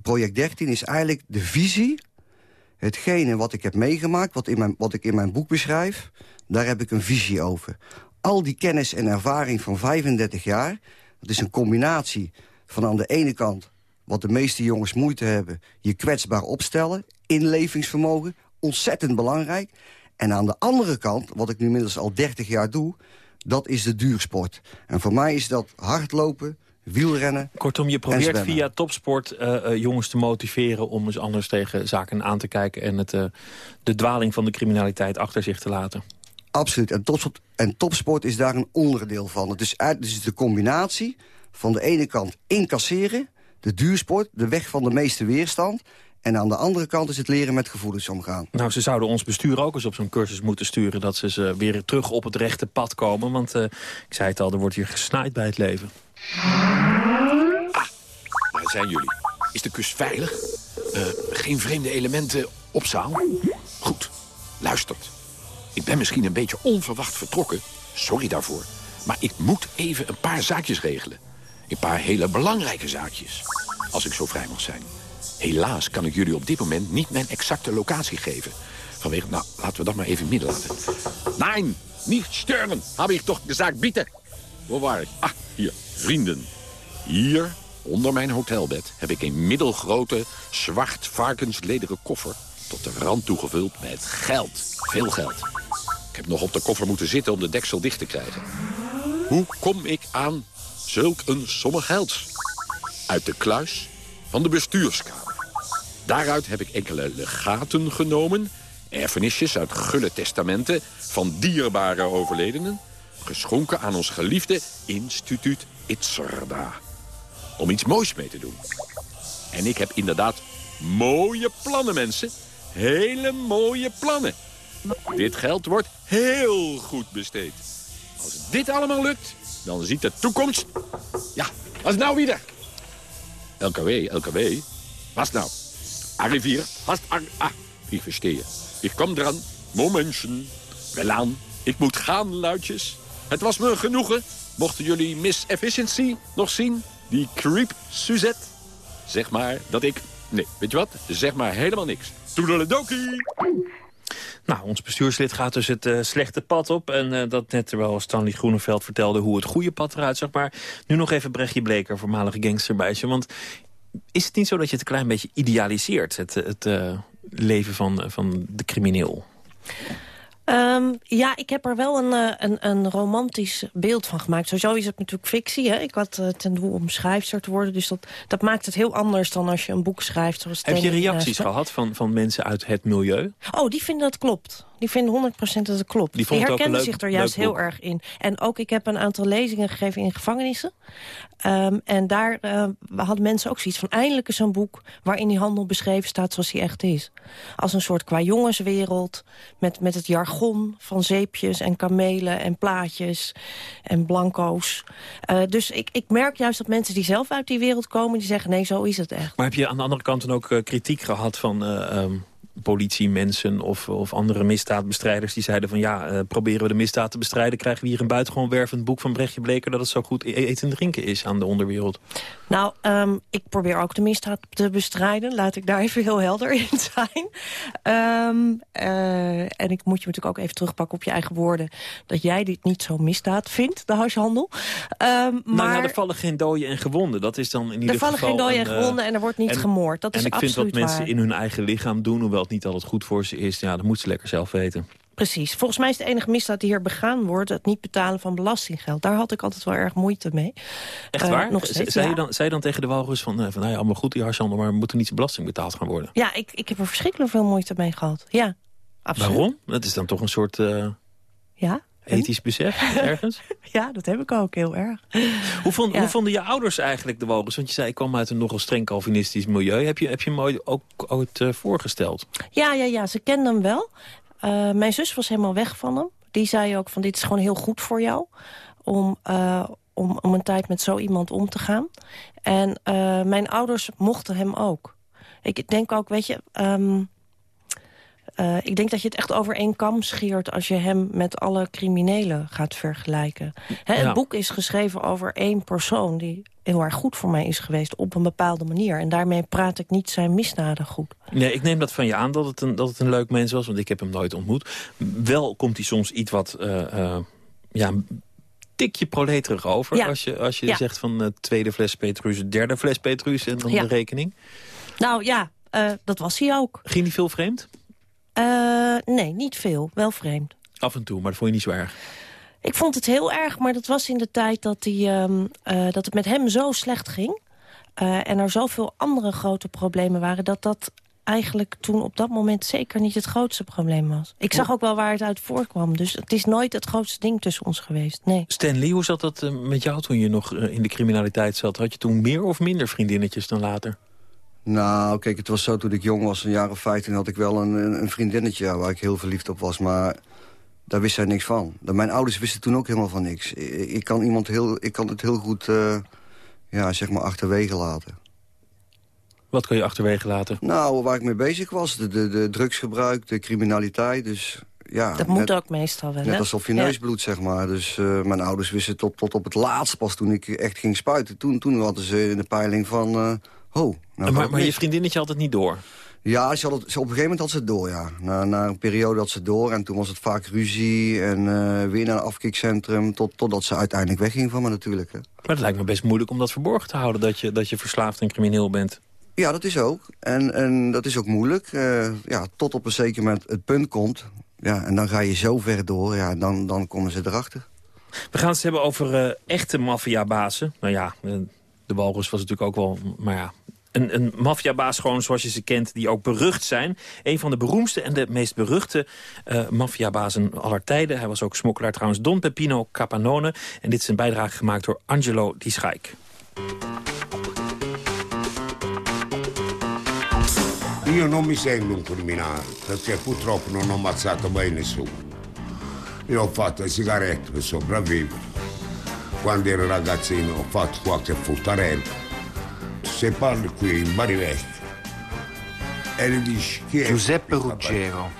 Project 13 is eigenlijk de visie, hetgene wat ik heb meegemaakt... Wat, in mijn, wat ik in mijn boek beschrijf, daar heb ik een visie over. Al die kennis en ervaring van 35 jaar... dat is een combinatie van aan de ene kant wat de meeste jongens moeite hebben... je kwetsbaar opstellen, inlevingsvermogen, ontzettend belangrijk. En aan de andere kant, wat ik nu inmiddels al 30 jaar doe... dat is de duursport. En voor mij is dat hardlopen, wielrennen
Kortom, je probeert via topsport uh, uh, jongens te motiveren... om eens anders tegen zaken aan te kijken... en het, uh, de dwaling van de criminaliteit achter zich te laten.
Absoluut. En topsport, en topsport is daar een onderdeel van. Het is, het is de combinatie van de ene kant incasseren de duursport, de weg van de meeste weerstand... En aan de andere kant is het leren met gevoelens omgaan.
Nou, ze zouden ons bestuur ook eens op zo'n cursus moeten sturen... dat ze, ze weer terug op het rechte pad komen. Want uh, ik zei het al, er wordt hier gesnaaid bij het leven.
Ah, daar zijn jullie. Is de kus veilig?
Eh, geen vreemde elementen op zaal? Goed, luistert. Ik ben misschien een beetje onverwacht vertrokken. Sorry daarvoor. Maar ik moet even een paar zaakjes regelen. Een paar hele belangrijke zaakjes. Als ik zo vrij mag zijn. Helaas kan ik jullie op dit moment niet mijn exacte locatie geven. Vanwege, nou, laten we dat maar even midden laten. Nee, niet steuren. Heb ik toch de zaak bieden? Waar waar ik? Ah, hier, vrienden. Hier, onder mijn hotelbed, heb ik een middelgrote, zwart varkenslederen koffer... tot de rand toegevuld met geld. Veel geld. Ik heb nog op de koffer moeten zitten om de deksel dicht te krijgen. Hoe kom ik aan zulk een somme gelds? Uit de kluis van de bestuurskamer. Daaruit heb ik enkele legaten genomen... erfenisjes uit gulle testamenten van dierbare overledenen... geschonken aan ons geliefde instituut Itzerda. Om iets moois mee te doen. En ik heb inderdaad mooie plannen, mensen. Hele mooie plannen. Dit geld wordt heel goed besteed. Als dit allemaal lukt, dan ziet de toekomst... Ja, was nou wieder? LKW, LKW. Was nou? Arrivier, hast ar Ah, ik verstehe. Ik kom dran. Momentchen. Wel aan. Ik moet gaan, luidjes. Het was me genoegen. Mochten jullie Miss Efficiency nog zien? Die creep Suzette? Zeg maar dat ik... Nee, weet je wat? Zeg maar helemaal niks. Toedeledokie!
Nou, ons bestuurslid gaat dus het uh, slechte pad op. En uh, dat net terwijl Stanley Groeneveld vertelde hoe het goede pad eruit zag. Maar nu nog even Brechtje Bleker, voormalige gangsterbuisje. Want is het niet zo dat je het een klein beetje idealiseert... het, het uh, leven van, van de crimineel?
Um, ja, ik heb er wel een, uh, een, een, romantisch beeld van gemaakt. Sowieso is het natuurlijk fictie. Hè? Ik had uh, ten doel om schrijfster te worden. Dus dat, dat maakt het heel anders dan als je een boek schrijft. Zoals
heb je reacties gehad van, van mensen uit het milieu?
Oh, die vinden dat klopt. Die vinden 100% dat het klopt. Die, die herkennen zich er juist heel erg in. En ook, ik heb een aantal lezingen gegeven in gevangenissen. Um, en daar uh, hadden mensen ook zoiets van... eindelijk is een boek waarin die handel beschreven staat zoals hij echt is. Als een soort qua jongenswereld. Met, met het jargon van zeepjes en kamelen en plaatjes en blanco's. Uh, dus ik, ik merk juist dat mensen die zelf uit die wereld komen... die zeggen, nee, zo is het echt.
Maar heb je aan de andere kant dan ook uh, kritiek gehad van... Um politiemensen of, of andere misdaadbestrijders... die zeiden van ja, uh, proberen we de misdaad te bestrijden... krijgen we hier een buitengewoon wervend boek van Brechtje Bleker... dat het zo goed e-, eten en drinken is aan de onderwereld.
Nou, um, ik probeer ook de misdaad te bestrijden. Laat ik daar even heel helder in zijn. Um, uh, en ik moet je natuurlijk ook even terugpakken op je eigen woorden... dat jij dit niet zo misdaad vindt, de huishandel. Um,
maar... Nou ja, er vallen geen doden en gewonden. Dat is dan in ieder geval...
Er vallen geen doden en gewonden en er wordt niet
en,
gemoord. Dat
en
is
ik vind wat mensen in hun eigen lichaam doen... hoewel het niet altijd goed voor ze is, ja, dat moeten ze lekker zelf weten.
Precies. Volgens mij is de enige misdaad die hier begaan wordt... het niet betalen van belastinggeld. Daar had ik altijd wel erg moeite mee.
Echt
Uh,
waar?
nog steeds,
zei,
ja.
je dan, zei je dan tegen de walrus van, eh, van nou ja, allemaal goed die harshandel... maar moet er niet belasting betaald gaan worden?
Ja, ik, ik heb er verschrikkelijk veel moeite mee gehad. Ja, absoluut.
Waarom? Dat is dan toch een soort uh,
Ja,
ethisch besef ergens?
ja, dat heb ik ook heel erg.
Hoe, vond,
Ja.
hoe vonden je ouders eigenlijk de walrus? Want je zei, ik kwam uit een nogal streng Calvinistisch milieu. Heb je, heb je hem ooit ook ooit eh, voorgesteld?
Ja, ja, ja, ze kenden hem wel. Uh, mijn zus was helemaal weg van hem. Die zei ook van dit is gewoon heel goed voor jou. Om, uh, om, om een tijd met zo iemand om te gaan. En mijn ouders mochten hem ook. Ik denk ook, weet je... Um, uh, ik denk dat je het echt over één kam scheert... als je hem met alle criminelen gaat vergelijken. Ja. Het boek is geschreven over één persoon... die heel erg goed voor mij is geweest op een bepaalde manier. En daarmee praat ik niet zijn misdaden goed.
Nee, ik neem dat van je aan dat het een, dat het een leuk mens was... want ik heb hem nooit ontmoet. Wel komt hij soms iets wat... Uh, uh, ja, tikje proleterig over.
Ja.
Als je, als je
Ja.
zegt van uh, tweede fles Petrus, derde fles Petrus... en dan
Ja.
de rekening.
Nou ja, uh, dat was hij ook.
Ging hij veel vreemd?
Uh, nee, niet veel. Wel vreemd.
Af en toe, maar dat vond je niet zo erg.
Ik vond het heel erg, maar dat was in de tijd dat, die, um, uh, dat het met hem zo slecht ging. Uh, en er zoveel andere grote problemen waren... dat dat eigenlijk toen op dat moment zeker niet het grootste probleem was. Ik zag ook wel waar het uit voorkwam. Dus het is nooit het grootste ding tussen ons geweest. Nee.
Stanley, hoe zat dat met jou toen je nog in de criminaliteit zat? Had je toen meer of minder vriendinnetjes dan later?
Nou, kijk, het was zo toen ik jong was, een jaar of 15, had ik wel een, een, vriendinnetje waar ik heel verliefd op was. Maar daar wist zij niks van. Mijn ouders wisten toen ook helemaal van niks. Ik, ik kan, iemand heel, ik kan het heel goed, uh, ja, zeg maar, achterwege laten.
Wat kun je achterwege laten?
Nou, waar ik mee bezig was, de, de, de drugsgebruik, de criminaliteit. Dus ja,
Dat moet ook meestal wel,
Net
hè?
alsof je
Ja.
neusbloed, zeg maar. Dus eh, mijn ouders wisten tot, tot op het laatst pas toen ik echt ging spuiten. Toen, toen hadden ze in de peiling van... eh ho, nou
maar maar je vriendinnetje had het niet door?
Ja, ze had het, ze- op een gegeven moment had ze het door, ja. Na, na een periode had ze het door en toen was het vaak ruzie... en eh, weer naar een afkikcentrum, tot, totdat ze uiteindelijk wegging van me natuurlijk. Hè.
Maar het lijkt me best moeilijk om dat verborgen te houden... dat je, dat je verslaafd en crimineel bent.
Ja, dat is ook. En, en dat is ook moeilijk. eh, ja, tot op een zeker moment het punt komt. Ja, en dan ga je zo ver door, ja, dan, dan komen ze erachter.
We gaan het hebben over eh, echte maffiabazen. Nou ja, de walrus was natuurlijk ook wel... Maar ja, een, een maffiabaas gewoon zoals je ze kent, die ook berucht zijn. Een van de beroemdste en de meest beruchte eh maffiabazen aller tijden. Hij was ook smokkelaar trouwens, Don Peppino Capanone. En dit is een bijdrage gemaakt door Angelo Di Schaik.
Io non mi sento un criminale perché purtroppo non ho ammazzato mai nessuno. Io ho fatto le sigarette per sopravvivere. Quando ero ragazzino ho fatto qualche furtarello. Se parli qui in Barivecchio e gli dici chi è
Giuseppe Ruggero,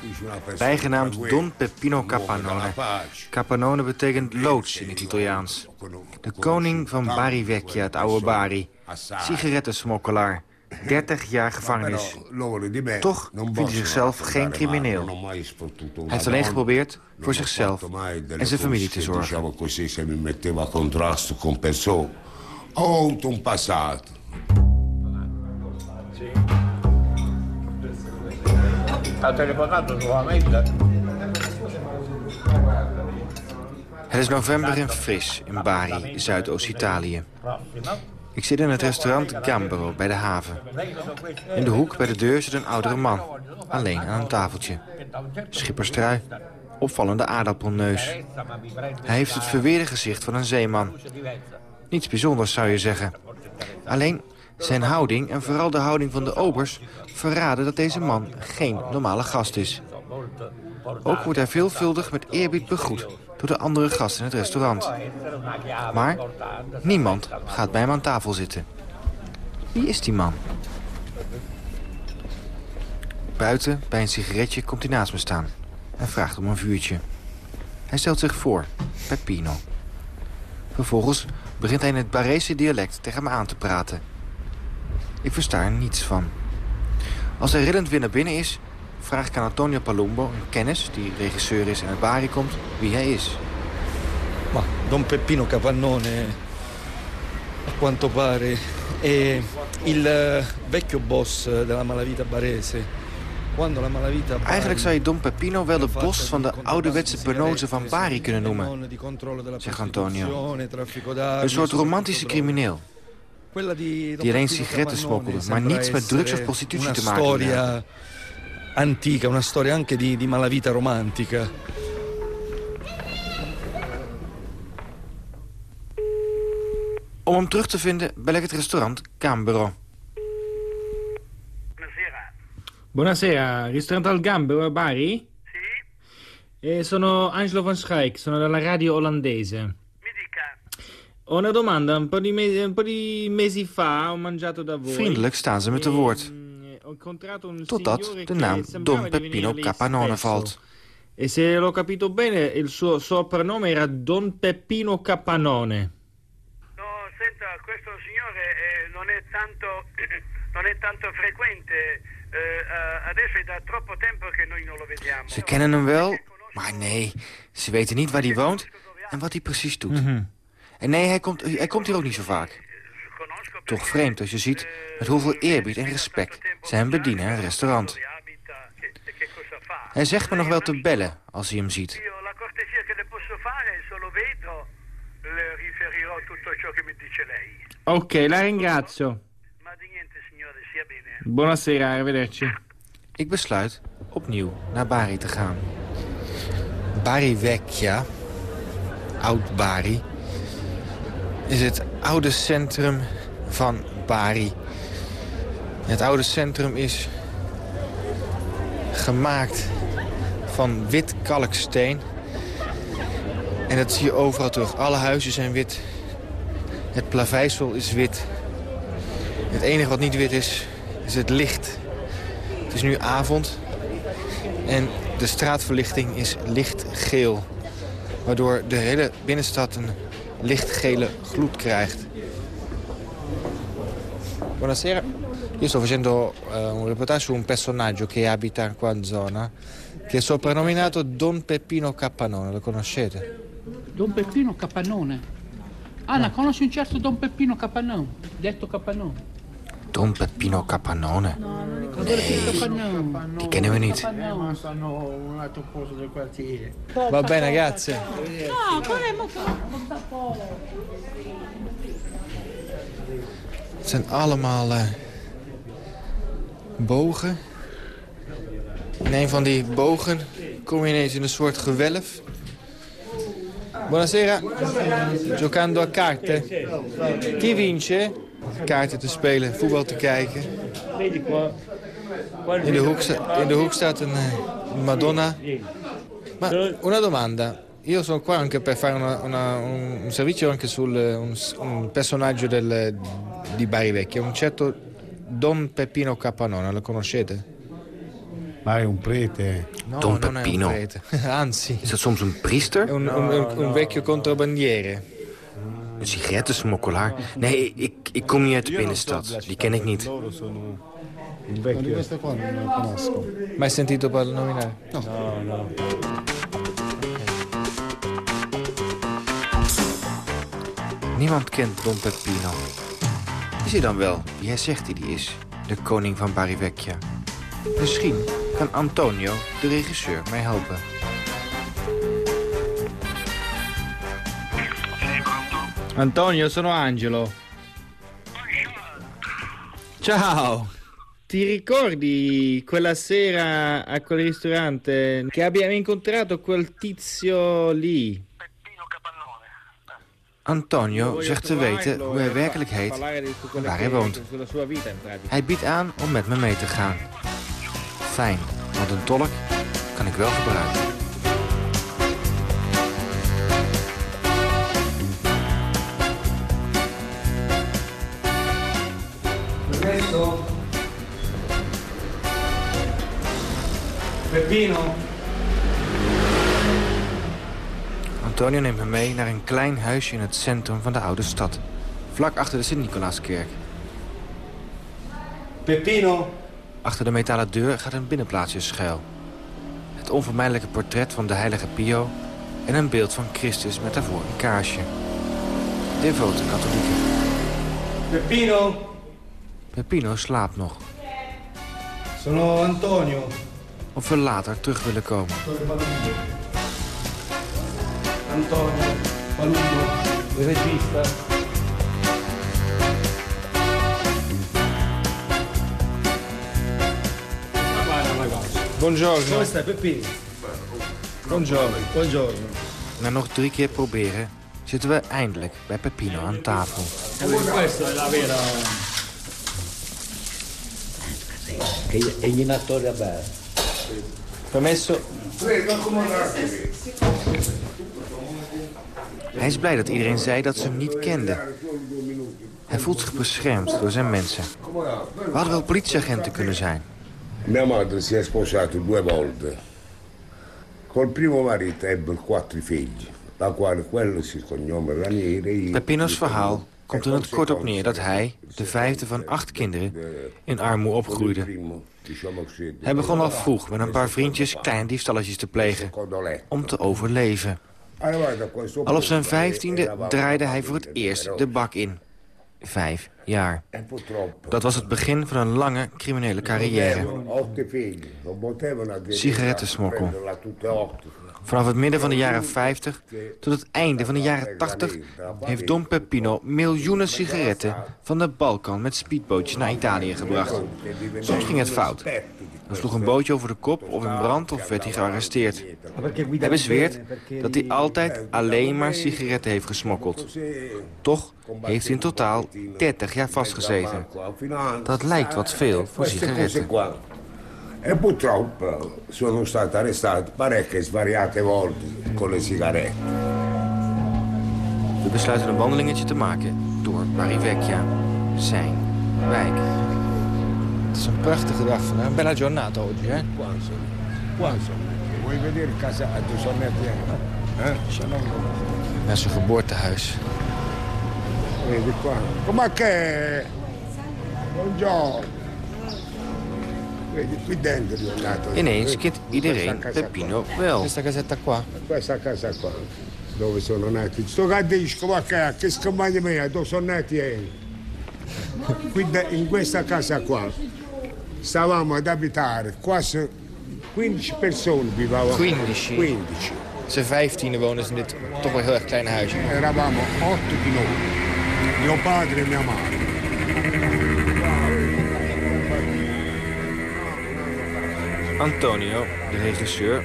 bijgenaamd Don Peppino Capanone. Capanone betekent loods in het Italiaans. De koning van Bari Vecchia, het oude Bari. Sigarettensmokkelaar. 30 jaar gevangenis. Toch vindt hij zichzelf geen crimineel. Hij heeft alleen geprobeerd voor zichzelf en zijn familie te zorgen.
Ho un passato.
Het is november en fris in Bari, Zuidoost-Italië. Ik zit in het restaurant Gambero bij de haven. In de hoek bij de deur zit een oudere man, alleen aan een tafeltje. Schipperstrui, opvallende aardappelneus. Hij heeft het verweerde gezicht van een zeeman. Niets bijzonders zou je zeggen. Alleen zijn houding en vooral de houding van de obers... verraden dat deze man geen normale gast is. Ook wordt hij veelvuldig met eerbied begroet door de andere gasten in het restaurant. Maar niemand gaat bij hem aan tafel zitten. Wie is die man? Buiten, bij een sigaretje, komt hij naast me staan en vraagt om een vuurtje. Hij stelt zich voor, Peppino. Vervolgens begint hij in het Barese dialect tegen me aan te praten. Ik versta er niets van. Als hij rillend weer naar binnen is, vraag ik aan Antonio Palumbo, een kennis die regisseur is en uit Bari komt, wie hij is.
Ma Don Peppino Capannone, a quanto pare, è il eh, vecchio boss eh, della malavita barese.
Eigenlijk zou je Don Peppino wel de bos van de ouderwetse penose van Bari kunnen noemen, zegt Antonio. Een soort romantische crimineel. Die alleen sigaretten smokkelde, maar niets met drugs of prostitutie te maken had.
antica, una storia anche di, di malavita romantica.
Om hem terug te vinden bel ik het restaurant Cambero.
Buonasera, ristorante al Gambero a Bari? Sì. Eh, sono Angelo van Schaik, sono dalla radio olandese. Mi dica. Ho una domanda, un po' di, me- un po' di mesi fa ho mangiato da voi.
Vriendelijk staan ze me te woord.
Ho incontrato un
Totdat
signore
de
che
naam Don
di
Peppino Capanone valt.
E se l'ho capito bene, il suo soprannome era Don Peppino Capanone.
Senta, questo signore eh, non, è tanto, non è tanto frequente. Eh, eh, adesso è da troppo tempo che noi non lo vediamo.
Ze kennen hem wel, maar nee, ze weten niet waar hij woont en wat hij precies doet. En nee, hij komt, hij komt hier ook niet zo vaak. Toch vreemd als je ziet met hoeveel eerbied en respect ze hem bedienen in het restaurant. Hij zegt me nog wel te bellen als hij hem ziet.
La cortesia che le
Buonasera, arrivederci.
Ik besluit opnieuw naar Bari te gaan. Bari Vecchia, oud Bari, is het oude centrum van Bari. Het oude centrum is gemaakt van wit kalksteen. En dat zie je overal terug. Alle huizen zijn wit. Het plaveisel is wit. Het enige wat niet wit is,
is het licht. Het is nu avond en de straatverlichting is lichtgeel. Waardoor de hele binnenstad een lichtgele gloed krijgt. Buonasera. Io sto facendo eh, un reportage su un personaggio che abita qua in zona, che è soprannominato Don Peppino Capannone. Lo conoscete?
Don Peppino Capannone. Anna, conosci un certo Don Peppino Capannone, detto Capannone?
Don Peppino Capannone?
Capannone.
Die kennen we niet.
Ma stanno un altro posto del quartiere.
Va bene, ragazze.
No, qual è molto
Het zijn allemaal eh, bogen. In een van die bogen kom je ineens in een soort gewelf. Buonasera. Giocando a carte. Chi vince? Kaarten te spelen, voetbal te kijken. In de hoek, in de hoek staat een eh, Madonna. Ma una domanda. Io sono qua anche per fare una- una- un, un servizio anche sul eh, un, personaggio del, di Bari Vecchia, un certo Don Peppino Capannone, lo conoscete?
Ma è un prete.
No,
Don
non è un
Peppino.
prete. Anzi.
Is dat soms een priester?
È un, un, un- un vecchio contrabbandiere.
Een sigarettensmokkelaar? Nee, ik, ik kom niet uit de binnenstad. Die ken ik niet.
Mai sentito par- nominare?
No, no.
Niemand kent Don Peppino. Is hij dan wel wie hij zegt hij die is? De koning van Bari Vecchia. Misschien kan Antonio, de regisseur, mij helpen.
Antonio, sono Angelo. Ciao. Ti ricordi quella sera a quel ristorante che abbiamo incontrato quel tizio lì?
Antonio zegt te weten hoe hij werkelijk heet en waar hij woont. Hij biedt aan om met me mee te gaan. Fijn, want een tolk kan ik wel gebruiken.
Permesso? Peppino?
Antonio neemt me mee naar een klein huisje in het centrum van de oude stad. Vlak achter de Sint-Nicolaaskerk.
Peppino?
Achter de metalen deur gaat een binnenplaatsje schuil. Het onvermijdelijke portret van de heilige Pio... en een beeld van Christus met daarvoor een kaarsje. Devote katholieken.
Peppino?
Peppino slaapt nog.
Sono Antonio.
Of we later terug willen komen.
Antonio Palumbo, regista.
Buongiorno.
Come stai Peppino?
Buongiorno.
Buongiorno.
Na nog drie keer proberen zitten we eindelijk bij Peppino aan tafel.
Questa è la vera...
E gli natori a bere.
Permesso?
Hij is blij dat iedereen zei dat ze hem niet kenden. Hij voelt zich beschermd door zijn mensen. We hadden wel politieagenten kunnen zijn.
Mia madre si è sposato due volte. Col primo marito ebbe quattro figli, la quale quello si cognome Ranieri. io-
Peppino's verhaal komt er het kort op neer dat hij, de vijfde van acht kinderen, in armoede opgroeide. Hij begon al vroeg met een paar vriendjes kleine diefstalletjes te plegen om te overleven. Al op zijn vijftiende draaide hij voor het eerst de bak in. Vijf jaar. Dat was het begin van een lange criminele carrière. Sigarettensmokkel. Vanaf het midden van de jaren 50 tot het einde van de jaren 80 heeft Don Peppino miljoenen sigaretten van de Balkan met speedbootjes naar Italië gebracht. Soms ging het fout. Dan sloeg een bootje over de kop of in brand of werd hij gearresteerd. Hij bezweert dat hij altijd alleen maar sigaretten heeft gesmokkeld. Toch heeft hij in totaal 30 jaar vastgezeten. Dat lijkt wat veel voor sigaretten.
E purtroppo sono stato arrestato parecchie svariate volte con le sigarette.
We besluiten een wandelingetje te maken door Marivecchia, zijn wijk. Het is een prachtige dag vandaag. Een bella giornata oggi, hè?
Qua sono. Qua sono. Vuoi vedere casa a due sonnetti? Eh?
Ja, zijn geboortehuis.
Vedi qua. Com'è che... Buongiorno. Qui dentro è andato.
Ineens kent iedereen Peppino wel.
Questa casetta qua? Questa casa qua. Dove sono nati? Sto cadisco, ma che, che scompagna mia, dove sono nati? Qui in questa casa qua stavamo ad abitare, quasi 15 persone vivavano.
15?
15.
Zijn vijftiende wonen ze in dit toch wel heel erg kleine huisje.
Eravamo otto di noi, mio padre e mia madre.
Antonio, de regisseur,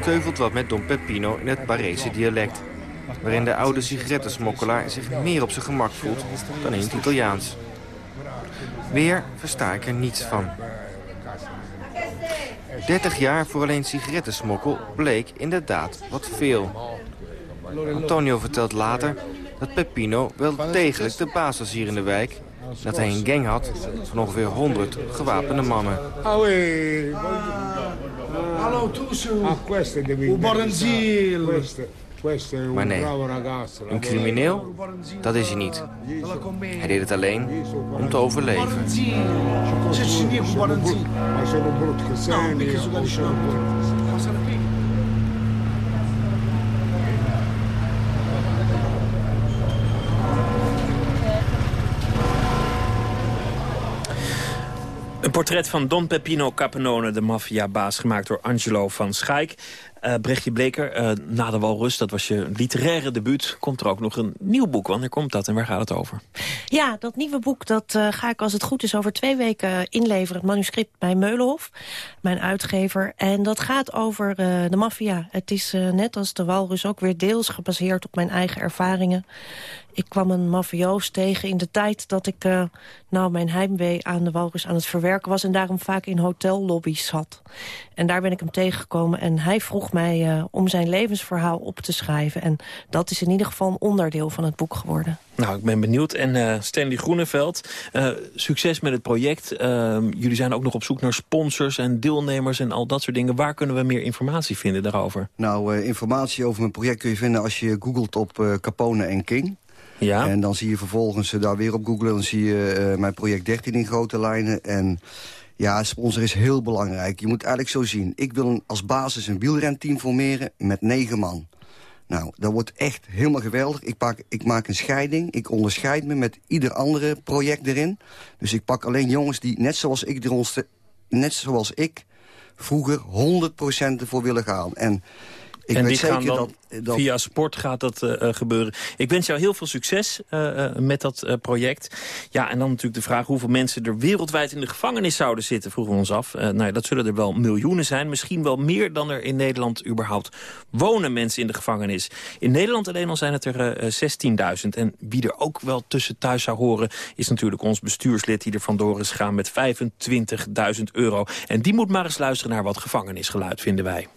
keuvelt wat met Don Peppino in het Barese dialect. Waarin de oude sigarettensmokkelaar zich meer op zijn gemak voelt dan in het Italiaans. Weer versta ik er niets van. 30 jaar voor alleen sigarettensmokkel bleek inderdaad wat veel. Antonio vertelt later dat Peppino wel degelijk de baas was hier in de wijk... dat hij een gang had van ongeveer 100 gewapende mannen.
Hallo Tusu.
Ah, questo devi
Un Boranzil.
Questo, questo è un
Maar nee,
bravo ragazzo.
een crimineel, dat is hij niet. Hij deed het alleen om te overleven.
Se ci dico Boranzil.
Ma sono brutti che
No,
sei.
mica sono
o sono
vicino.
brutti.
Ma sarà qui.
Een portret van Don Peppino Capanone, de maffiabaas, gemaakt door Angelo van Schaik. Eh Brechtje Bleker, eh, na de Walrus, dat was je literaire debuut. Komt er ook nog een nieuw boek? Wanneer komt dat en waar gaat het over?
Ja, dat nieuwe boek dat eh, ga ik als het goed is over twee weken inleveren. Het manuscript bij Meulenhof, mijn uitgever. En dat gaat over de maffia. Het is net als de Walrus ook weer deels gebaseerd op mijn eigen ervaringen. Ik kwam een mafioos tegen in de tijd dat ik eh, nou, mijn heimwee aan de Walrus aan het verwerken was... en daarom vaak in hotellobby's zat. En daar ben ik hem tegengekomen en hij vroeg mij eh, om zijn levensverhaal op te schrijven. En dat is in ieder geval een onderdeel van het boek geworden.
Nou, ik ben benieuwd. En eh, Stanley Groeneveld, eh, succes met het project. Jullie zijn ook nog op zoek naar sponsors en deelnemers en al dat soort dingen. Waar kunnen we meer informatie vinden daarover?
Nou, eh, informatie over mijn project kun je vinden als je googelt op eh, Capone en King.
Ja.
En dan zie je vervolgens eh, daar weer op googlen. Dan zie je eh, mijn project 13 in grote lijnen. En ja, sponsor is heel belangrijk. Je moet eigenlijk zo zien. Ik wil als basis een wielrenteam formeren met negen man. Nou, dat wordt echt helemaal geweldig. Ik, pak, ik maak een scheiding. Ik onderscheid me met ieder andere project erin. Dus ik pak alleen jongens die net zoals ik, net zoals ik vroeger 100% ervoor willen gaan. En ik
en
weet zeker dat, dat
via sport gaat dat eh, eh, gebeuren. Ik wens jou heel veel succes eh, met dat project. Ja, en dan natuurlijk de vraag hoeveel mensen er wereldwijd in de gevangenis zouden zitten, vroegen we ons af. Nou ja, dat zullen er wel miljoenen zijn. Misschien wel meer dan er in Nederland überhaupt wonen mensen in de gevangenis. In Nederland alleen al zijn het er eh, 16.000. En wie er ook wel tussen thuis zou horen, is natuurlijk ons bestuurslid die er vandoor is gegaan met 25.000 euro. En die moet maar eens luisteren naar wat gevangenisgeluid, vinden wij.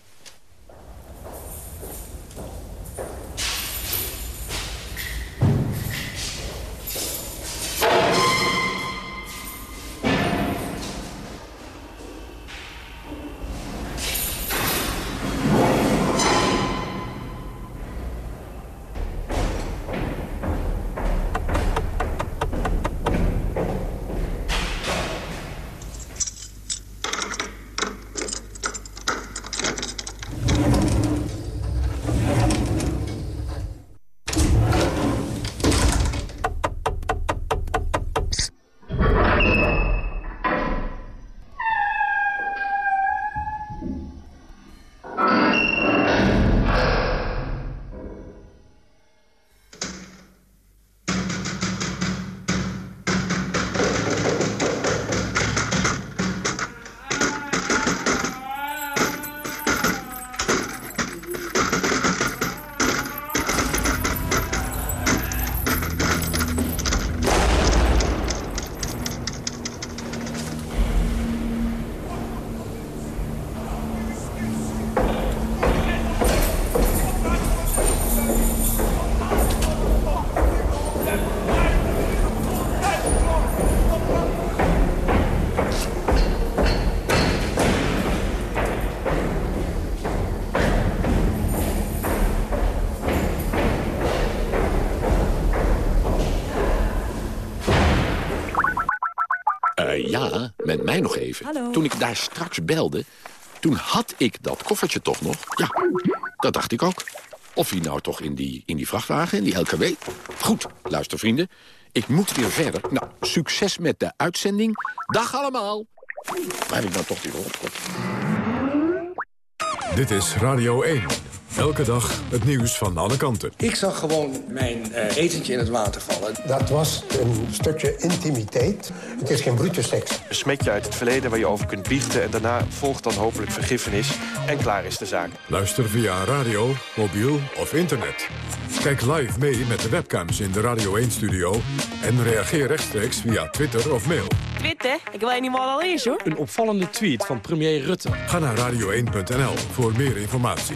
Mij nog even.
Hallo.
Toen ik daar straks belde, toen had ik dat koffertje toch nog. Ja, dat dacht ik ook. Of hij nou toch in die, in die vrachtwagen, in die LKW. Goed, luister vrienden. Ik moet weer verder. Nou, succes met de uitzending. Dag allemaal. Waar heb ik nou toch die rondkop?
Dit is Radio 1. Elke dag het nieuws van alle kanten.
Ik zag gewoon mijn eh, etentje in het water vallen.
Dat was een stukje intimiteit. Het is geen brute seks.
Een smetje uit het verleden waar je over kunt biechten... en daarna volgt dan hopelijk vergiffenis en klaar is de zaak.
Luister via radio, mobiel of internet. Kijk live mee met de webcams in de Radio 1-studio... en reageer rechtstreeks via Twitter of mail.
Twitter? Ik weet niet wat al is, hoor.
Een opvallende tweet van premier Rutte.
Ga naar radio1.nl voor meer informatie.